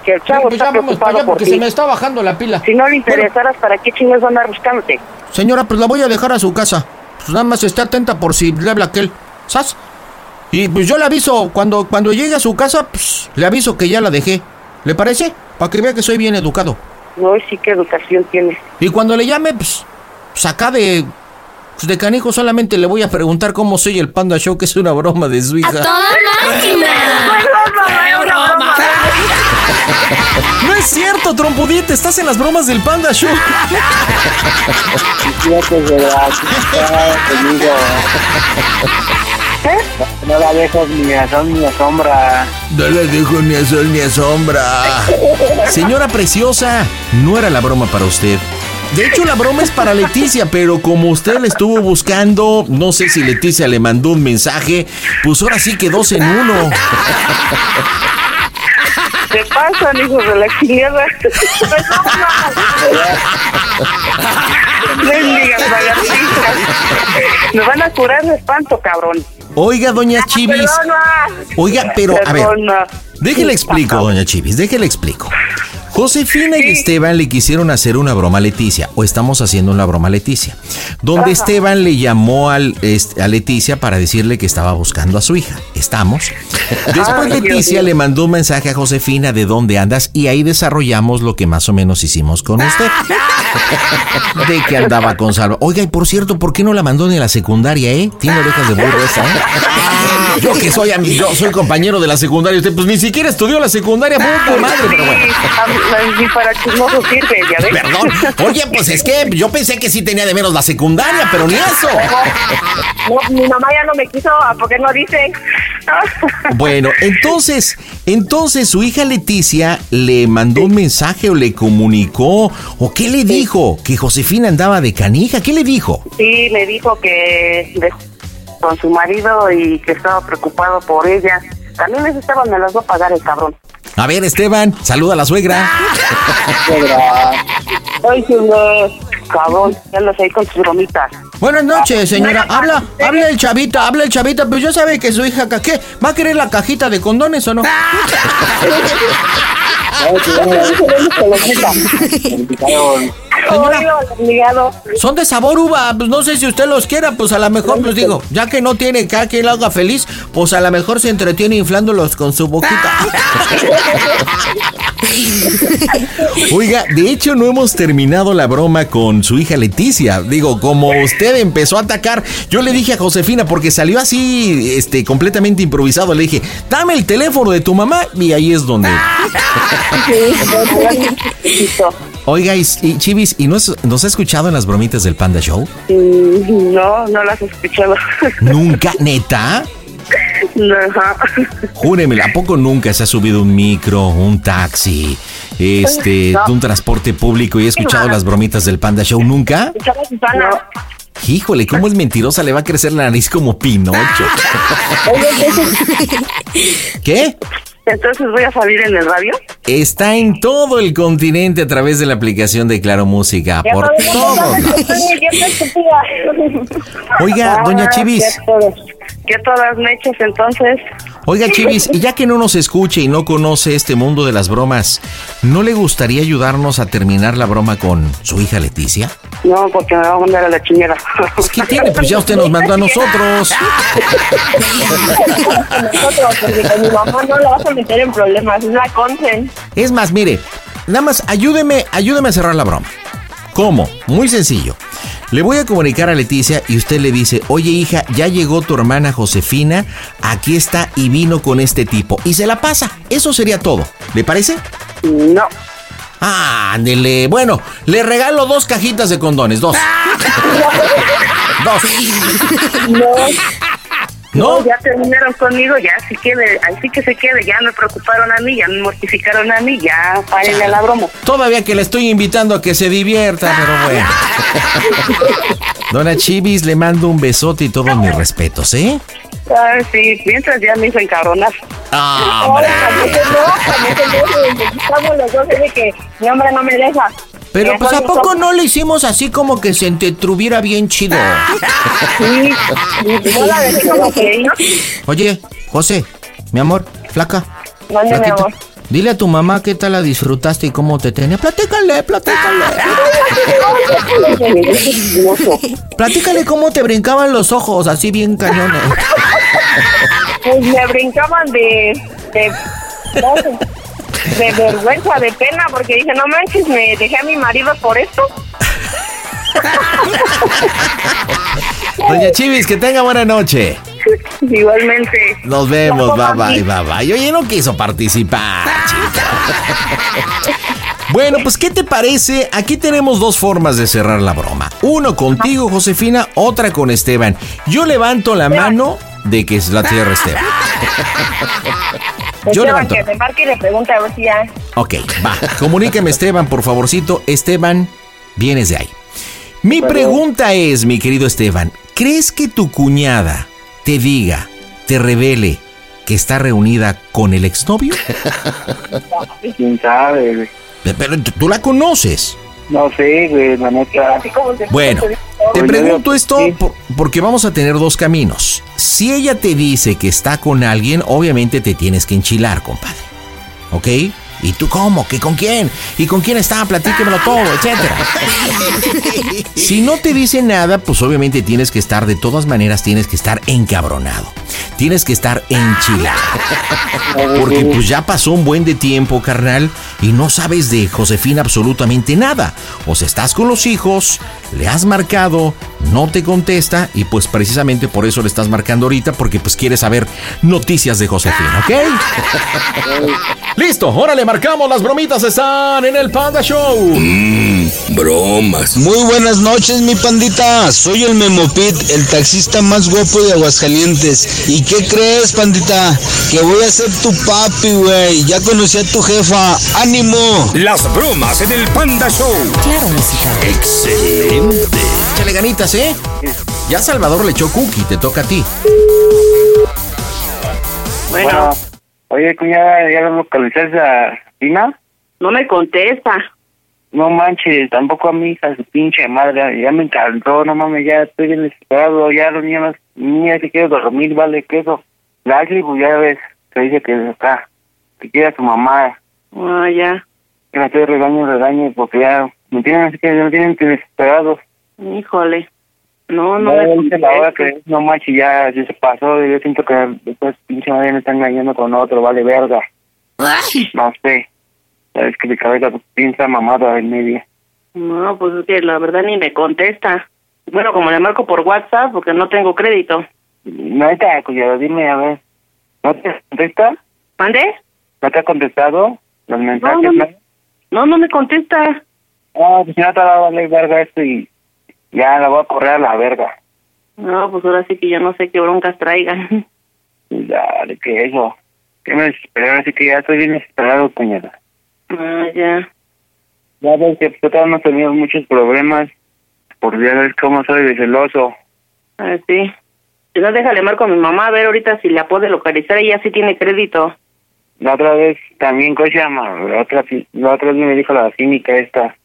Que el chavo Pues está ya vamos para preocupado por porque ti. se me está bajando la pila. Si no le interesaras, ¿para qué chingados va a andar buscándote? Señora, pues la voy a dejar a su casa. Pues nada más esté atenta por si le habla aquel. ¿Sas? Y pues yo le aviso, cuando, cuando llegue a su casa, pues le aviso que ya la dejé. ¿Le parece? Para que vea que soy bien educado. No, sí, qué educación tienes. Y cuando le llame, pues, pues acá de, pues de canijo solamente le voy a preguntar cómo soy el Panda Show, que es una broma de su hija. ¡A toda máquina! No es cierto, trompudiente, estás en las bromas del Panda Show. La. No la dejas ni a sol ni a sombra. No le dejo ni a sol ni a sombra. Señora preciosa, no era la broma para usted. De hecho, la broma es para Leticia, pero como usted la estuvo buscando, no sé si Leticia le mandó un mensaje, pues ahora sí que dos en uno. ¿Qué pasan, hijos de la chingada? Mendigas lagartijas. Me van a curar de espanto, cabrón. Oiga, doña Chivis. Oiga, pero a ver, Perdona. déjele explico, doña Chivis, déjele explico. Josefina y Esteban le quisieron hacer una broma a Leticia, o estamos haciendo una broma a Leticia, donde Ajá. Esteban le llamó al, a Leticia para decirle que estaba buscando a su hija. ¿Estamos? Después Ay, Leticia le mandó un mensaje a Josefina de dónde andas y ahí desarrollamos lo que más o menos hicimos con usted. De que andaba con Salva. Oiga, y por cierto, ¿por qué no la mandó ni a la secundaria, eh? Tiene orejas de burro esa, ¿eh? Yo que soy, yo soy compañero de la secundaria, usted pues ni siquiera estudió la secundaria, madre, pero bueno. Ni para chismoso sirve, ya ves. Perdón. Oye, pues es que yo pensé que sí tenía de menos la secundaria, pero ni eso. No, mi mamá ya no me quiso, ¿por qué no dice? Bueno, entonces, entonces su hija Leticia le mandó un mensaje o le comunicó o qué le dijo que Josefina andaba de canija, ¿qué le dijo? Sí, me dijo que con su marido y que estaba preocupado por ella. También les estaban, me las va a pagar el cabrón. A ver, Esteban, saluda a la suegra. Ay, señor. Cabrón, ya andas ahí con tus bromitas. Buenas noches, señora. Habla, habla el chavita, habla el chavita. Pues ya sabe que su hija, ¿qué? ¿Va a querer la cajita de condones o no? Señora, son de sabor uva, pues no sé si usted los quiera, pues a lo mejor, pues digo, ya que no tiene cada quien lo haga feliz, pues a lo mejor se entretiene inflándolos con su boquita. Oiga, de hecho no hemos terminado la broma con su hija Leticia. Digo, como usted empezó a atacar, yo le dije a Josefina, porque salió así, este, completamente improvisado, le dije, dame el teléfono de tu mamá, y ahí es donde Oiga, y, y Chivis, ¿y nos, nos ha escuchado en las bromitas del Panda Show? Mm, No, no las he escuchado. ¿Nunca? ¿Neta? No, ajá. Júreme, ¿a poco nunca se ha subido un micro, un taxi, este, No. un transporte público y ha escuchado las bromitas del Panda Show? ¿Nunca? Híjole, ¿cómo es mentirosa? Le va a crecer la nariz como Pinocho. ¿Qué? Entonces voy a salir en el radio. Está en todo el continente a través de la aplicación de Claro Música. Por lados. Oiga, doña Chivis. Que, todas- mechas entonces. Oiga, Chivis, y ya que no nos escuche y no conoce este mundo de las bromas, ¿no le gustaría ayudarnos a terminar la broma con su hija Leticia? No, porque me va a mandar a la chingada. ¿Qué tiene? Pues ya usted nos mandó a nosotros. Nosotros, porque con mi mamá no la vas a meter en problemas, es la consen. Es más, mire, nada más ayúdeme, ayúdeme a cerrar la broma. ¿Cómo? Muy sencillo. Le voy a comunicar a Leticia y usted le dice, oye hija, ya llegó tu hermana Josefina, aquí está y vino con este tipo. Y se la pasa. Eso sería todo. ¿Le parece? No. Ah, ándele. Bueno, le regalo dos cajitas de condones, dos. dos. No. ¿No? ya terminaron conmigo, ya así quede, así que se quede, ya me preocuparon a mí, ya me mortificaron a mí, ya párenle a la broma. Todavía que le estoy invitando a que se divierta, pero bueno. Dona Chivis, le mando un besote y todos mis respetos, ¿eh? Ah, sí, mientras ya me hizo encabronar. Ah, Ahora, también se enoja, estamos los dos, es de que mi hombre no me deja. Pero pues a poco no le hicimos así como que se entretuviera bien chido. Oye, José, mi amor, flaca. Mi amor. Dile a tu mamá qué tal la disfrutaste y cómo te tenía. Platícale, platícale. Platícale cómo te brincaban los ojos, así bien cañones. Pues me brincaban de, de, de vergüenza, de pena, porque dije, no manches, me dejé a mi marido por esto. Doña Chivis, que tenga buena noche. Igualmente. Nos vemos, bye bye, bye bye. Oye, no quiso participar, chica. Bueno, pues, ¿qué te parece? Aquí tenemos dos formas de cerrar la broma. Uno contigo, Josefina, otra con Esteban. Yo levanto la mano de que es la tierra Esteban. Esteban, que te marque y le pregunte a ver si ya... Ok, va. Comuníqueme, Esteban, por favorcito. Esteban, vienes de ahí. Mi pregunta es, mi querido Esteban, ¿crees que tu cuñada te diga, te revele que está reunida con el exnovio? ¿Quién sabe? Pero tú- tú la conoces. No sé, güey, la neta. Bueno, te pregunto esto por- porque vamos a tener dos caminos. Si ella te dice que está con alguien, obviamente te tienes que enchilar, compadre. ¿Ok? ¿Y tú cómo? ¿Qué con quién? ¿Y con quién está? Platíquemelo todo, etcétera. Si no te dice nada, pues obviamente tienes que estar, de todas maneras, tienes que estar encabronado. Tienes que estar enchilado. Porque pues ya pasó un buen de tiempo, carnal, y no sabes de Josefina absolutamente nada. O sea, estás con los hijos, le has marcado, no te contesta, y pues precisamente por eso le estás marcando ahorita, porque pues quieres saber noticias de Josefina, ¿ok? Listo, ahora le marcamos, las bromitas están en el Panda Show. bromas. Muy buenas noches, mi pandita. Soy el Memopit, el taxista más guapo de Aguascalientes. ¿Y qué crees, pandita? Que voy a ser tu papi, güey. Ya conocí a tu jefa. ¡Ánimo! Las bromas en el Panda Show. Claro, música. Excelente. Échale ganitas, ¿eh? Ya Salvador le echó cookie, te toca a ti. Bueno. Oye, cuñada, ¿ya lo localizaste a Tina? No me contesta. No manches, tampoco a mi hija, su pinche madre. Ya me encantó, no mames, ya estoy bien desesperado. Ya los niños, niña se quiere dormir, vale, que eso. La pues ya ves, se dice que acá, que quiere a su mamá. Ah, ya. Que la estoy regaño, regaño, porque ya me tienen así que me tienen desesperados. Híjole. No, no No, me la hora que no manches, ya, ya se pasó. Yo siento que después pinche madre me está engañando con otro, vale, verga. No sé. Sabes que mi cabeza piensa mamada en media. No, pues es que la verdad ni me contesta. Bueno, como le marco por WhatsApp porque no tengo crédito. No está, cuidado, dime, a ver. ¿No te contesta? ¿Mande? ¿No te ha contestado? los mensajes. No, no, me- no, no me contesta. No, pues ya te va a valer verga esto y ya la voy a correr a la verga. No, pues ahora sí que yo no sé qué broncas traigan. Dale, que eso. Que me desesperé, así que ya estoy bien desesperado, cuñada. Ah, ya. Ya ves que pues, todavía hemos tenido muchos problemas. Por ya ves cómo soy de celoso. Ah, sí. No, déjale marco a mi mamá a ver ahorita si la puede localizar. Ella sí tiene crédito. La otra vez también, ¿cómo se llama? La otra, la otra vez me dijo la cínica esta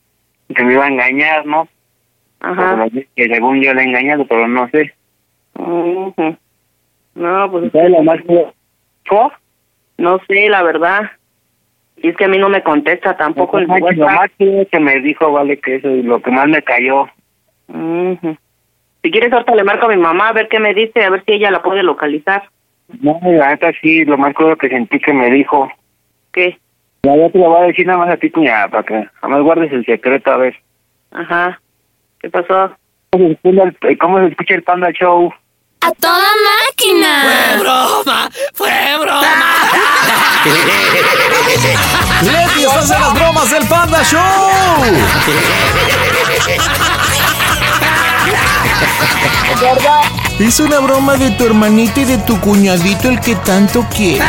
que me iba a engañar, ¿no? Ajá. Que según yo la he engañado, pero no sé. Ujú. No, pues... ¿Sabes lo más que-. No sé, la verdad. Y es que a mí no me contesta tampoco el más- lo WhatsApp. más que me dijo, vale, que eso es lo que más me cayó. Ujú. Si quieres, ahorita le marco a mi mamá a ver qué me dice, a ver si ella la puede localizar. No, la neta sí, lo más crudo que sentí que me dijo. ¿Qué? Ya, ya te lo voy a decir nada más a ti, cuñada, para que jamás guardes el secreto, a ver. Ajá. ¿Qué pasó? ¿Cómo se escucha el, cómo se escucha el Panda Show? ¡A toda máquina! ¡Fue broma! ¡Fue broma! Leti, estás en las bromas del Panda Show. Es una broma de tu hermanita y de tu cuñadito el que tanto quieres.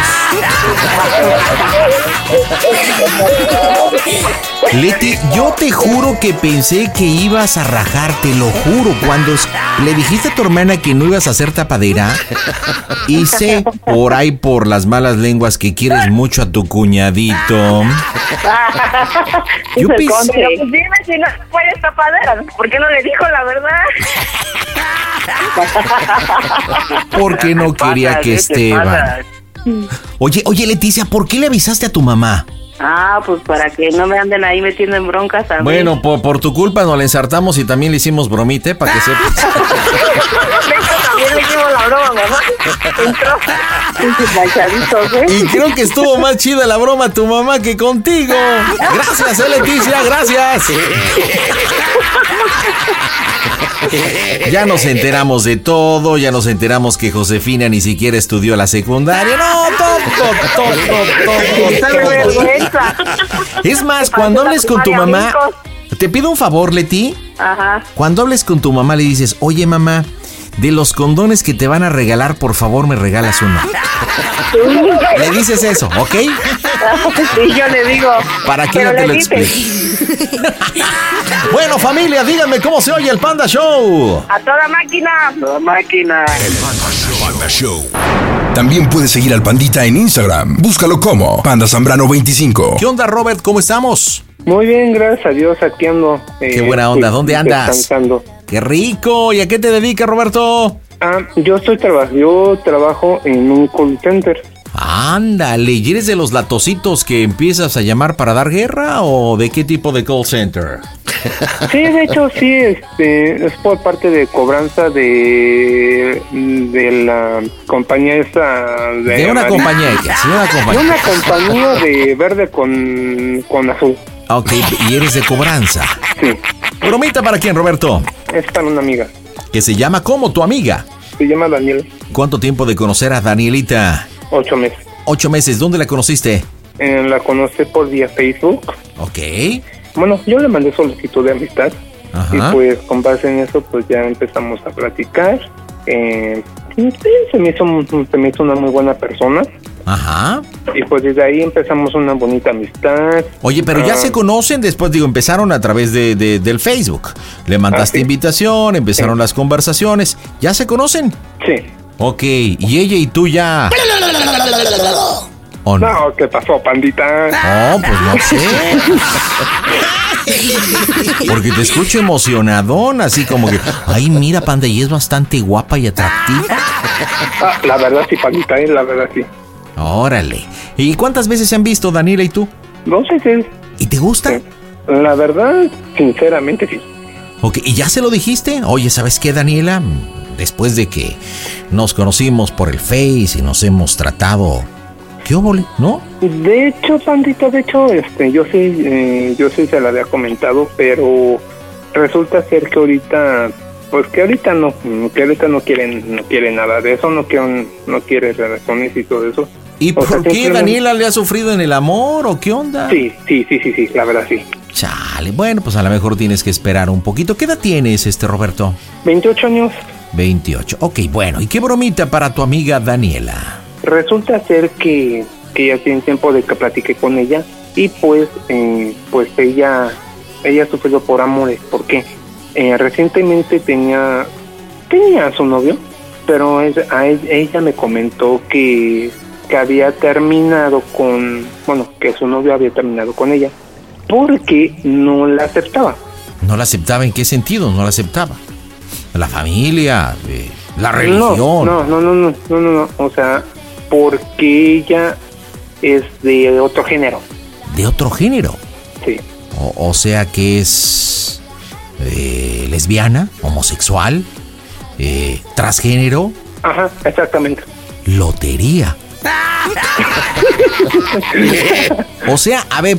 Leti, yo te juro que pensé que ibas a rajar, te lo juro. Cuando le dijiste a tu hermana que no ibas a hacer tapadera, sé por ahí por las malas lenguas que quieres mucho a tu cuñadito. Yo Pero, pensé- pues dime si no puedes tapadera. ¿Por qué no le dijo la verdad? Porque no quería que Esteban. Oye, oye, Leticia, ¿por qué le avisaste a tu mamá? Ah, pues para que no me anden ahí metiendo en broncas a mí. Bueno, por, por tu culpa nos la ensartamos y también le hicimos bromite para que sepas. También le hicimos la broma, mamá. Entró ¿eh? Y creo que estuvo más chida la broma tu mamá que contigo. Gracias, eh, Leticia, gracias. Ya nos enteramos de todo, ya nos enteramos que Josefina ni siquiera estudió la secundaria. No, todo, todo, todo, todo, Es más, cuando hables con tu mamá, te pido un favor, Leti. Ajá. Cuando hables con tu mamá le dices, oye mamá, de los condones que te van a regalar, por favor me regalas uno. Le dices eso, ¿ok? Sí, yo le digo. Para que ella te lo explique. Bueno, familia, díganme cómo se oye el Panda Show. A toda máquina. A toda máquina. Panda Show. También puedes seguir al Pandita en Instagram. Búscalo como Panda Zambrano25. ¿Qué onda, Robert? ¿Cómo estamos? Muy bien, gracias a Dios, aquí ando. eh, Qué buena onda, ¿dónde andas? Descansando. ¡Qué rico! ¿Y a qué te dedicas, Roberto? Ah, yo estoy trabajando, yo trabajo en un call center. Ándale, ¿y eres de los latositos que empiezas a llamar para dar guerra o de qué tipo de call center? Sí, de hecho, sí, este, es por parte de cobranza de, de la compañía esa. De, De una compañía de una De compañía. una compañía de verde con, con azul. Ok, y eres de cobranza. Sí. Bromita para quién, Roberto? Es para una amiga. Que se llama como tu amiga. Se llama Daniel. ¿Cuánto tiempo de conocer a Danielita? Ocho meses. Ocho meses. ¿Dónde la conociste? Eh, la conocí por vía Facebook. Ok. Bueno, yo le mandé solicitud de amistad. Ajá. Y pues con base en eso, pues ya empezamos a platicar. Eh, sí, se me, hizo, se me hizo una muy buena persona. Ajá. Y pues desde ahí empezamos una bonita amistad. Oye, pero ya Ah, se conocen después, digo, empezaron a través de, de- del Facebook. Le mandaste Ah, sí. invitación, empezaron las conversaciones. ¿Ya se conocen? Sí. Ok, y ella y tú ya. ¿O no? No, ¿qué pasó, pandita? No, pues no sé. Porque te escucho emocionadón, así como que, ay, mira, Panda, y es bastante guapa y atractiva. Ah, la verdad sí, pandita, eh, la verdad sí. Órale. ¿Y cuántas veces se han visto, Daniela y tú? Dos veces. ¿Y te gusta? La verdad, sinceramente sí. Ok, ¿y ya se lo dijiste? Oye, ¿sabes qué, Daniela? Después de que nos conocimos por el Face y nos hemos tratado, ¿qué óvole, no? De hecho, pandita, de hecho, este, yo sí, eh, yo sí se la había comentado, pero resulta ser que ahorita, pues que ahorita no, que ahorita no quieren, no quieren nada de eso, no quieren, no quiere relaciones y todo eso. ¿Y O por sea, qué Daniela le ha sufrido en el amor o qué onda? Sí, sí, sí, sí, sí, la verdad sí. Chale, bueno, pues a lo mejor tienes que esperar un poquito. ¿Qué edad tienes, este Roberto? 28 años. 28. Ok, bueno, ¿y qué bromita para tu amiga Daniela? Resulta ser que, que ya tiene tiempo de que platiqué con ella y pues, eh, pues ella, ella ha sufrido por amores. ¿Por qué? Eh, recientemente tenía, tenía a su novio, pero es- a ella me comentó que, que había terminado con, bueno, que su novio había terminado con ella porque no la aceptaba. ¿No la aceptaba en qué sentido? ¿No la aceptaba? La familia, eh, la religión. No, no, no, no, no, no, no, no, o sea, porque ella es de otro género. ¿De otro género? Sí. O, o sea que es eh, lesbiana, homosexual, eh, transgénero, Ajá, exactamente. lotería. O sea, a ver.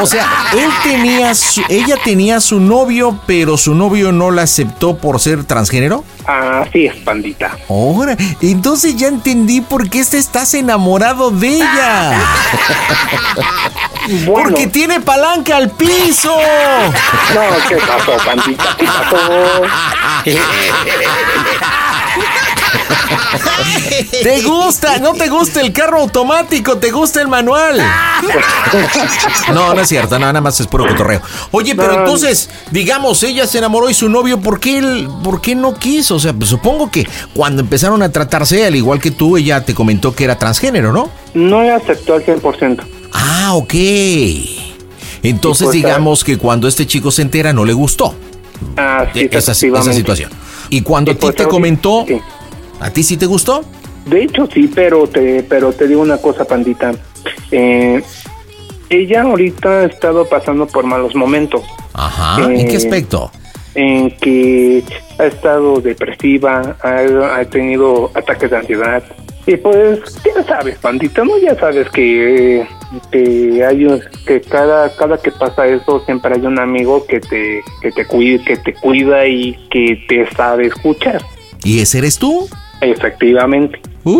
O sea, él tenía su- ella tenía su novio, pero su novio no la aceptó por ser transgénero. Así es, pandita. Ahora, entonces ya entendí por qué te estás enamorado de ella. Porque tiene palanca al piso. No, ¿qué pasó, pandita? ¿Qué pasó? ¿Te gusta? ¿No te gusta el carro automático? ¿Te gusta el manual? No, no es cierto, no, nada más es puro cotorreo. Oye, pero entonces, digamos, ella se enamoró y su novio, ¿por qué él, por qué no quiso? O sea, pues supongo que cuando empezaron a tratarse, al igual que tú, ella te comentó que era transgénero, ¿no? No la aceptó al 100%. Ah, ok. Entonces, pues, digamos que cuando este chico se entera, no le gustó Así eh, esa, esa efectivamente. situación. Y cuando a ti pues, te comentó, sí. ¿A ti sí te gustó? De hecho, sí, pero te, pero te digo una cosa, pandita. Eh, ella ahorita ha estado pasando por malos momentos. Ajá. ¿En qué Eh, aspecto? En que ha estado depresiva, ha, ha tenido ataques de ansiedad. Y pues, ya sabes, pandita, ¿no? Ya sabes que, que hay un- que cada, cada que pasa eso siempre hay un amigo que te, que te cuida, que te cuida y que te sabe escuchar. ¿Y ese eres tú? Efectivamente.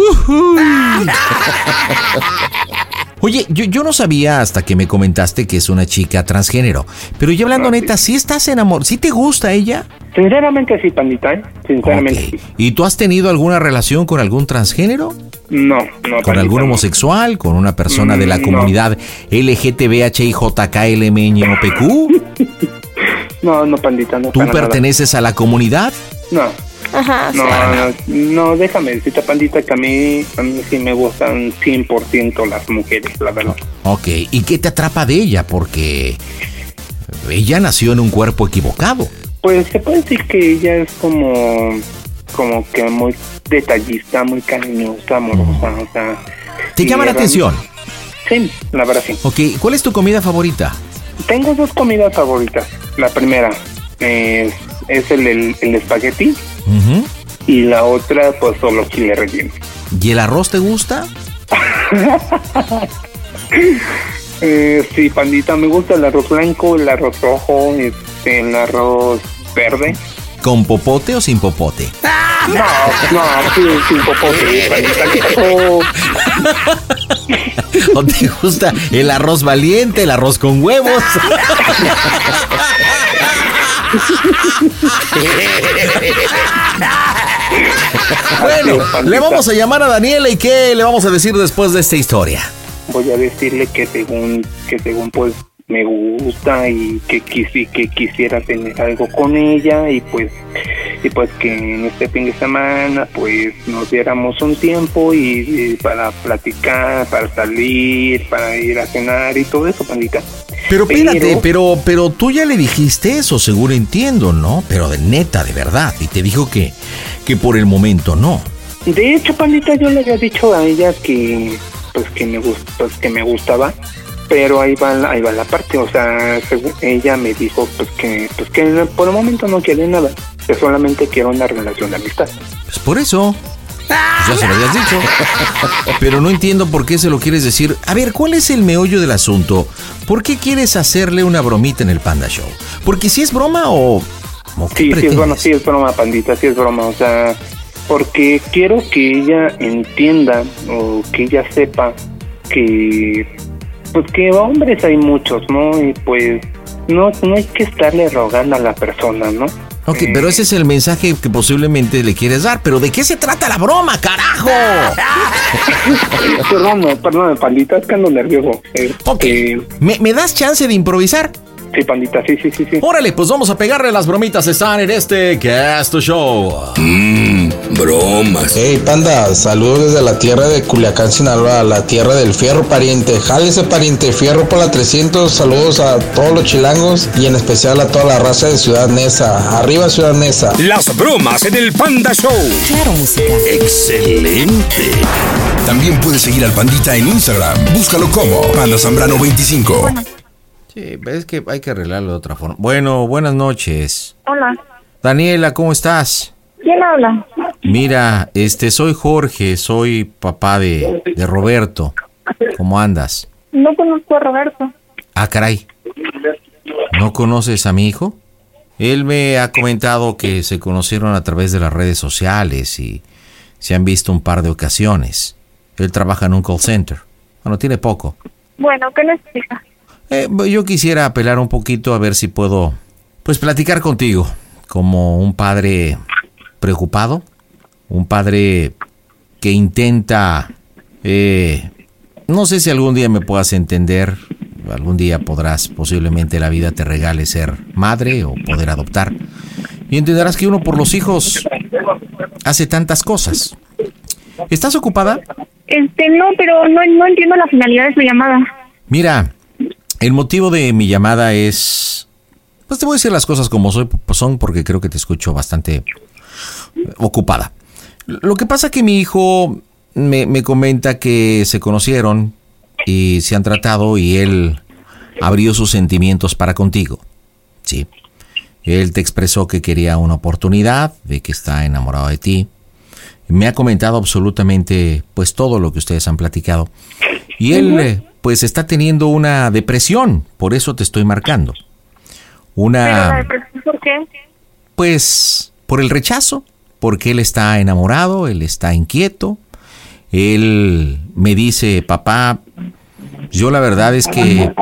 Oye, yo, yo no sabía hasta que me comentaste que es una chica transgénero. Pero ya hablando neta, ¿sí estás enamorado? ¿Sí te gusta ella? Sinceramente sí, pandita, ¿eh? Sinceramente sí. ¿Y tú has tenido alguna relación con algún transgénero? No, no, ¿Con pandita, algún no. homosexual? ¿Con una persona de la Mm, comunidad LGTBHIJKLMNOPQ? No, no, pandita, no. ¿Tú nada. perteneces a la comunidad? No. Ajá, No, no, no, déjame decirte, pandita, que a mí, a mí sí me gustan 100% las mujeres, la verdad. Ok, ¿y qué te atrapa de ella? Porque ella nació en un cuerpo equivocado. Pues se puede decir que ella es como, como que muy detallista, muy cariñosa, amorosa, o sea... ¿Te llama la atención? Sí, la verdad sí. Ok, ¿cuál es tu comida favorita? Tengo dos comidas favoritas. La primera es, es el, el, el espagueti Y la otra pues solo chile relleno. ¿Y el arroz te gusta? Eh, sí, pandita, me gusta el arroz blanco, el arroz rojo, este, el arroz verde. ¿Con popote o sin popote? No, no, sí, sin popote. ¿O te gusta el arroz valiente, el arroz con huevos? Bueno, le vamos a llamar a Daniela y qué le vamos a decir después de esta historia. Voy a decirle que según, que según pues me gusta y que, quisi- que quisiera tener algo con ella y pues y pues que en este fin de semana pues nos diéramos un tiempo y, y para platicar, para salir, para ir a cenar y todo eso, pandita. Pero espérate, pero, pero tú ya le dijiste eso, seguro entiendo, ¿no? Pero de neta, de verdad. Y te dijo que, que por el momento no. De hecho, pandita, yo le había dicho a ella que pues que me pues, que me gustaba, pero ahí va ahí va la parte, o sea, según ella me dijo pues que pues que por el momento no quiere nada, que solamente quiere una relación de amistad. Pues por eso. Pues ya se lo habías dicho. Pero no entiendo por qué se lo quieres decir. A ver, ¿cuál es el meollo del asunto? ¿Por qué quieres hacerle una bromita en el Panda Show? Porque si es broma o... o Sí, sí es bueno, sí es broma, pandita, sí es broma, o sea, porque quiero que ella entienda o que ella sepa que pues que hombres hay muchos, ¿no? Y pues no no hay que estarle rogando a la persona, ¿no? Ok, pero ese es el mensaje que posiblemente le quieres dar. Pero ¿de qué se trata la broma, carajo? perdón, perdón, pandita, es que ando nervioso. Eh, ok. eh, ¿Me, me das chance de improvisar? Sí, pandita, sí, sí, sí, sí. Órale, pues vamos a pegarle las bromitas. Están en este Cast Show. Mmm, bromas. Hey, panda, saludos desde la tierra de Culiacán, Sinaloa, la tierra del fierro pariente. Jálese pariente, fierro por la 300. Saludos a todos los chilangos y en especial a toda la raza de Ciudad Neza. Arriba Ciudad Neza. Las bromas en el Panda Show. Claro Música. Excelente. También puedes seguir al Pandita en Instagram. Búscalo como Panda Zambrano 25. Sí, es que hay que arreglarlo de otra forma. Bueno, buenas noches. Hola. Daniela, ¿cómo estás? ¿Quién habla? Mira, este, soy Jorge, soy papá de, de Roberto. ¿Cómo andas? No conozco a Roberto. Ah, caray. ¿No conoces a mi hijo? Él me ha comentado que se conocieron a través de las redes sociales y se han visto un par de ocasiones. Él trabaja en un call center. Bueno, tiene poco. Bueno, ¿qué necesita? Eh, yo quisiera apelar un poquito a ver si puedo, pues, platicar contigo como un padre preocupado, un padre que intenta, eh, no sé si algún día me puedas entender, algún día podrás, posiblemente la vida te regale ser madre o poder adoptar, y entenderás que uno por los hijos hace tantas cosas. ¿Estás ocupada? Este, no, pero no, no entiendo la finalidad de su llamada. Mira, el motivo de mi llamada es... Pues te voy a decir las cosas como soy, son porque creo que te escucho bastante ocupada. Lo que pasa que mi hijo me, me comenta que se conocieron y se han tratado y él abrió sus sentimientos para contigo. Sí. Él te expresó que quería una oportunidad, de que está enamorado de ti. Me ha comentado absolutamente pues todo lo que ustedes han platicado. Y él eh, pues está teniendo una depresión, por eso te estoy marcando. ¿Pero la Una depresión por qué? pues por el rechazo, porque él está enamorado, él está inquieto. Él me dice, papá, yo la verdad es que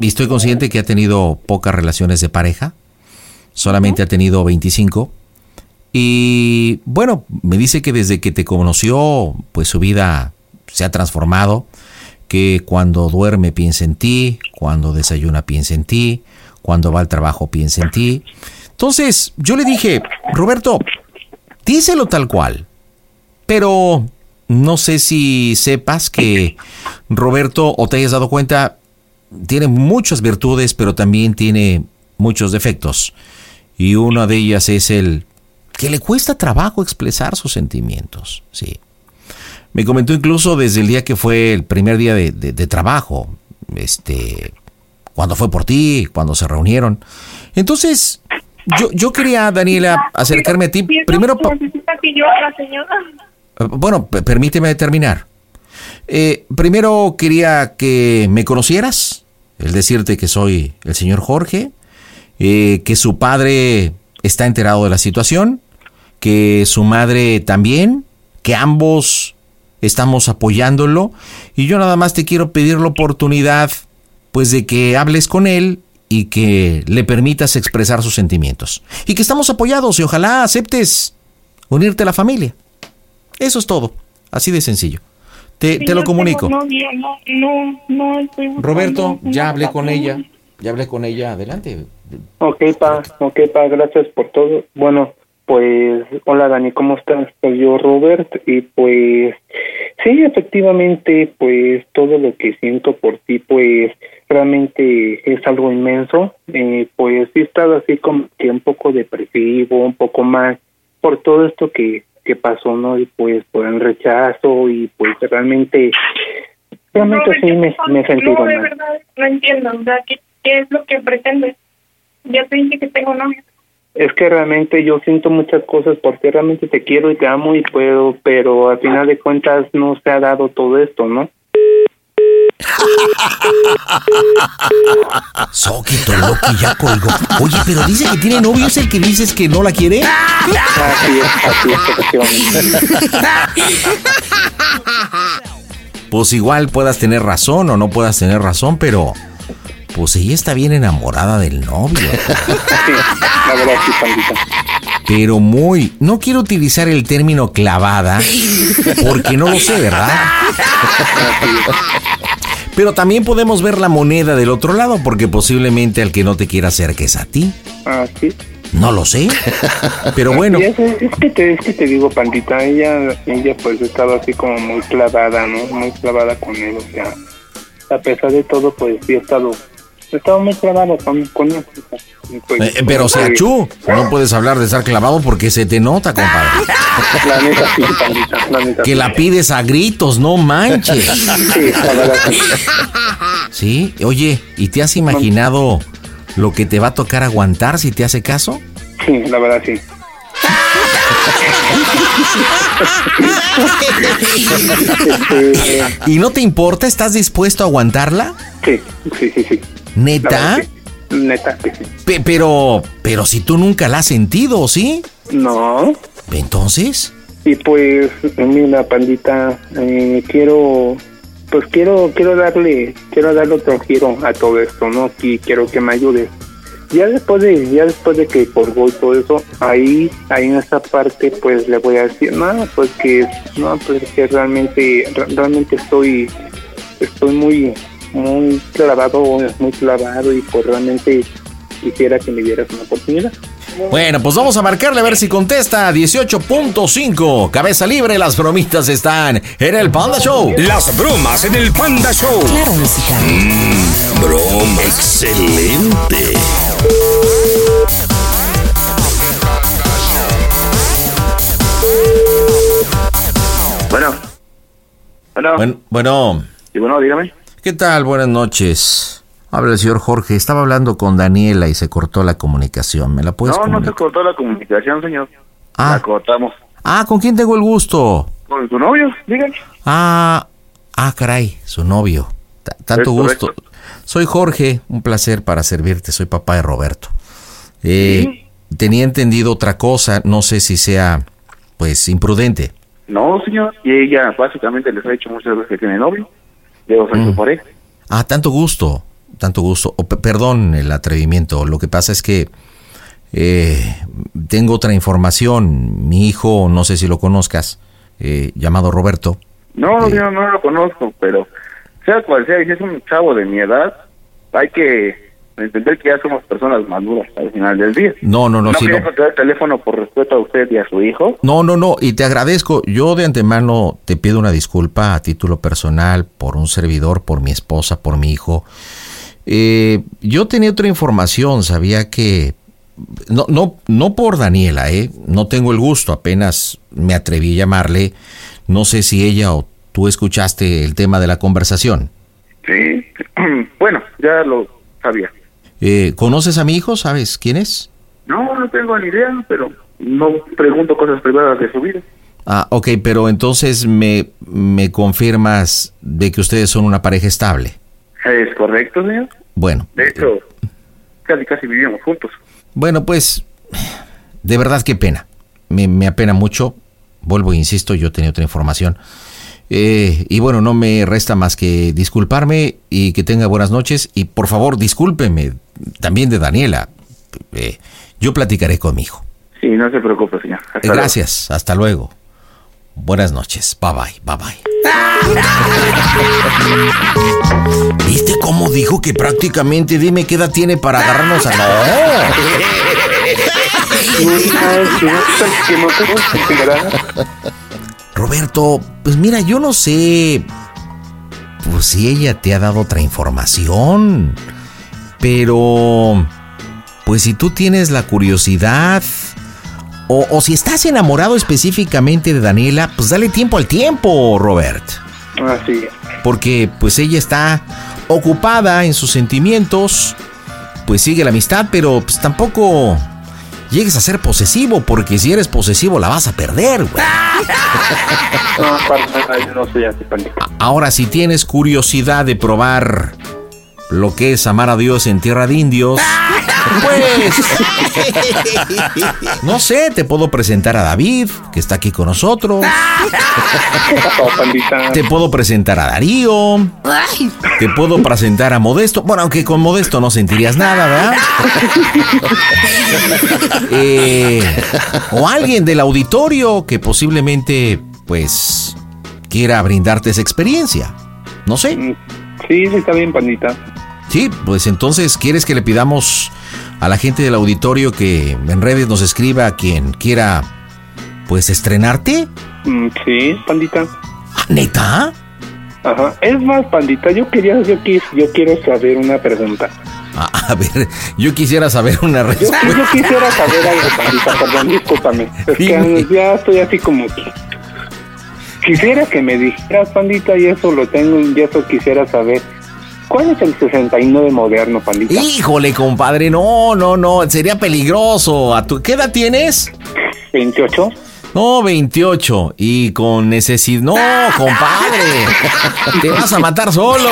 estoy consciente que ha tenido pocas relaciones de pareja, solamente ha tenido 25. Y bueno, me dice que desde que te conoció, pues su vida se ha transformado, que cuando duerme piensa en ti, cuando desayuna piensa en ti, cuando va al trabajo piensa en ti. Entonces yo le dije, Roberto, díselo tal cual, pero no sé si sepas que Roberto, o te hayas dado cuenta, tiene muchas virtudes, pero también tiene muchos defectos. Y una de ellas es el que le cuesta trabajo expresar sus sentimientos. Sí. Me comentó incluso desde el día que fue el primer día de, de- de trabajo, este, cuando fue por ti, cuando se reunieron. Entonces, yo, yo quería, Daniela, acercarme a ti. Primero, que yo señora. eh, Bueno, permíteme terminar. Eh, primero quería que me conocieras, el decirte que soy el señor Jorge, eh, que su padre está enterado de la situación, que su madre también, que ambos estamos apoyándolo y yo nada más te quiero pedir la oportunidad pues de que hables con él y que le permitas expresar sus sentimientos y que estamos apoyados y ojalá aceptes unirte a la familia. Eso es todo, así de sencillo. Te, te lo comunico. tengo No, no, no estoy Roberto, ya hablé con ella. Ya hablé con ella, adelante. Ok, pa, ok, pa, gracias por todo. Bueno, pues, hola Dani, ¿cómo estás? Soy yo, Robert, y pues, sí, efectivamente, pues, todo lo que siento por ti, pues, realmente es algo inmenso. Eh, pues, he estado así como que un poco depresivo, un poco mal, por todo esto que, que pasó, ¿no? Y pues, por el rechazo, y pues, realmente, realmente sí ¿qué me, me he sentido No, de verdad, no entiendo. O sea, ¿qué, qué es lo que pretendes? Ya te dije que tengo novia. Es que realmente yo siento muchas cosas porque realmente te quiero y te amo y puedo, pero al final de cuentas no se ha dado todo esto, ¿no? Soquito, Loki ya colgó. Oye, pero dice que tiene novio, ¿es el que dices que no la quiere? Así es, así es. Pues igual puedas tener razón o no puedas tener razón, pero pues ella está bien enamorada del novio. Sí, la verdad sí, pandita. Pero muy, no quiero utilizar el término clavada porque no lo sé, ¿verdad? Pero también podemos ver la moneda del otro lado porque posiblemente al que no te quiera acerques a ti. Ah, sí. No lo sé. Pero bueno. Y Es, es que te, es que te digo, pandita, ella, ella pues estaba así como muy clavada, ¿no? Muy clavada con él, o sea, a pesar de todo, pues sí he estado, he estado muy clavada con, con. Y, pues, Eh, pero o sea, pues, Chu, no puedes hablar de estar clavado porque se te nota, compadre. La neta sí, pandita, la neta Que sí. la pides a gritos, no manches. Sí, la verdad sí. Sí, oye, ¿y te has imaginado lo que te va a tocar aguantar si te hace caso? Sí, la verdad sí. ¿Y no te importa? ¿Estás dispuesto a aguantarla? sí, sí, sí, sí. ¿Neta? Neta que sí. Pe- pero, pero si tú nunca la has sentido, ¿sí? No. Entonces, Y pues, mira, pandita, eh, quiero, pues quiero, quiero darle, quiero darle otro giro a todo esto, ¿no? Y quiero que me ayudes. Ya después de, ya después de que colgó y todo eso, ahí, ahí en esa parte, pues le voy a decir, no, pues que, no, pues que realmente, re- realmente estoy, estoy muy, muy clavado, muy clavado y pues realmente quisiera que me dieras una oportunidad. bueno, pues vamos a marcarle a ver si contesta 18.5. Cabeza libre, las bromitas están en el Panda Show. Las bromas en el Panda Show. Claro, música. Mm, broma. Excelente. Bueno. Bueno. Bueno, bueno, Y bueno, dígame. ¿Qué tal? Buenas noches. Habla el señor Jorge. Estaba hablando con Daniela y se cortó la comunicación. ¿Me la puedes No, no se cortó la comunicación, señor. Ah. La cortamos. Ah, ¿con quién tengo el gusto? Con su novio, dígame. Ah, ah, caray, su novio. Ta- tanto gusto. correcto. Soy Jorge, un placer para servirte. Soy papá de Roberto. Eh, Tenía entendido otra cosa, no sé si sea, pues, imprudente. No, señor. Y ella básicamente les ha dicho muchas veces que tiene novio. Yo soy Mm. Ah, tanto gusto, tanto gusto. O, pe- perdón el atrevimiento. Lo que pasa es que eh, tengo otra información. Mi hijo, no sé si lo conozcas, eh, llamado Roberto. No, yo no lo conozco, pero sea cual sea, y si es un chavo de mi edad, hay que entender que ya somos personas maduras al final del día. No, no, no, no sí, quería no. contestar el teléfono por respeto a usted y a su hijo. No, no, no, y te agradezco. Yo de antemano te pido una disculpa a título personal por un servidor, por mi esposa, por mi hijo. Eh, yo tenía otra información, sabía que... No, no, no por Daniela, ¿eh? No tengo el gusto, apenas me atreví a llamarle. No sé si ella o tú escuchaste el tema de la conversación. Sí, bueno, ya lo sabía. Eh, ¿Conoces a mi hijo? ¿Sabes quién es? No, no tengo ni idea, pero no pregunto cosas privadas de su vida. Ah, ok, pero entonces me, me confirmas de que ustedes son una pareja estable. ¿Es correcto, señor? Bueno, De hecho, casi casi vivimos juntos. Bueno, pues, de verdad qué pena. Me, me apena mucho. Vuelvo e insisto, yo tenía otra información. Eh, y bueno, no me resta más que disculparme y que tenga buenas noches. Y por favor, discúlpeme también de Daniela. Eh, yo platicaré con mi hijo. Sí, no se preocupe, señor. Hasta Eh, luego. Gracias, hasta luego. Buenas noches. Bye bye, bye bye. ¿Viste cómo dijo que prácticamente dime qué edad tiene para agarrarnos a... Roberto, pues mira, yo no sé pues si ella te ha dado otra información, pero pues si tú tienes la curiosidad o, o si estás enamorado específicamente de Daniela, pues dale tiempo al tiempo, Robert. Así es. Porque pues ella está ocupada en sus sentimientos, pues sigue la amistad, pero pues tampoco llegues a ser posesivo, porque si eres posesivo la vas a perder, güey. No, para nada, yo no soy. Ahora, si tienes curiosidad de probar lo que es amar a Dios en tierra de indios, pues no sé, te puedo presentar a David, que está aquí con nosotros. Te puedo presentar a Darío. Te puedo presentar a Modesto. Bueno, aunque con Modesto no sentirías nada, ¿verdad? Eh, o alguien del auditorio que posiblemente, pues, quiera brindarte esa experiencia. No sé. Sí, sí, está bien, pandita. Sí, pues entonces, ¿quieres que le pidamos a la gente del auditorio que en redes nos escriba a quien quiera, pues, estrenarte? Mm, sí, pandita. ¿Neta? Ajá. Es más, pandita, yo quería, yo, quis, yo quiero saber una pregunta. A, a ver, yo quisiera saber una Yo, respuesta. yo quisiera saber algo, pandita, perdón, discúlpame. Es que ya estoy así como que... Quisiera que me dijeras, pandita, y eso lo tengo, y eso quisiera saber. ¿Cuál es el 69 moderno, pandita? Híjole, compadre, no, no, no, sería peligroso. ¿A tu, ¿Qué edad tienes? 28. No, 28. Y con necesidad. No, compadre. Te vas a matar solo.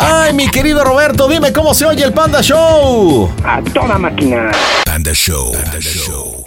Ay, mi querido Roberto, dime cómo se oye el Panda Show. A toda máquina. Panda Show. Panda Show.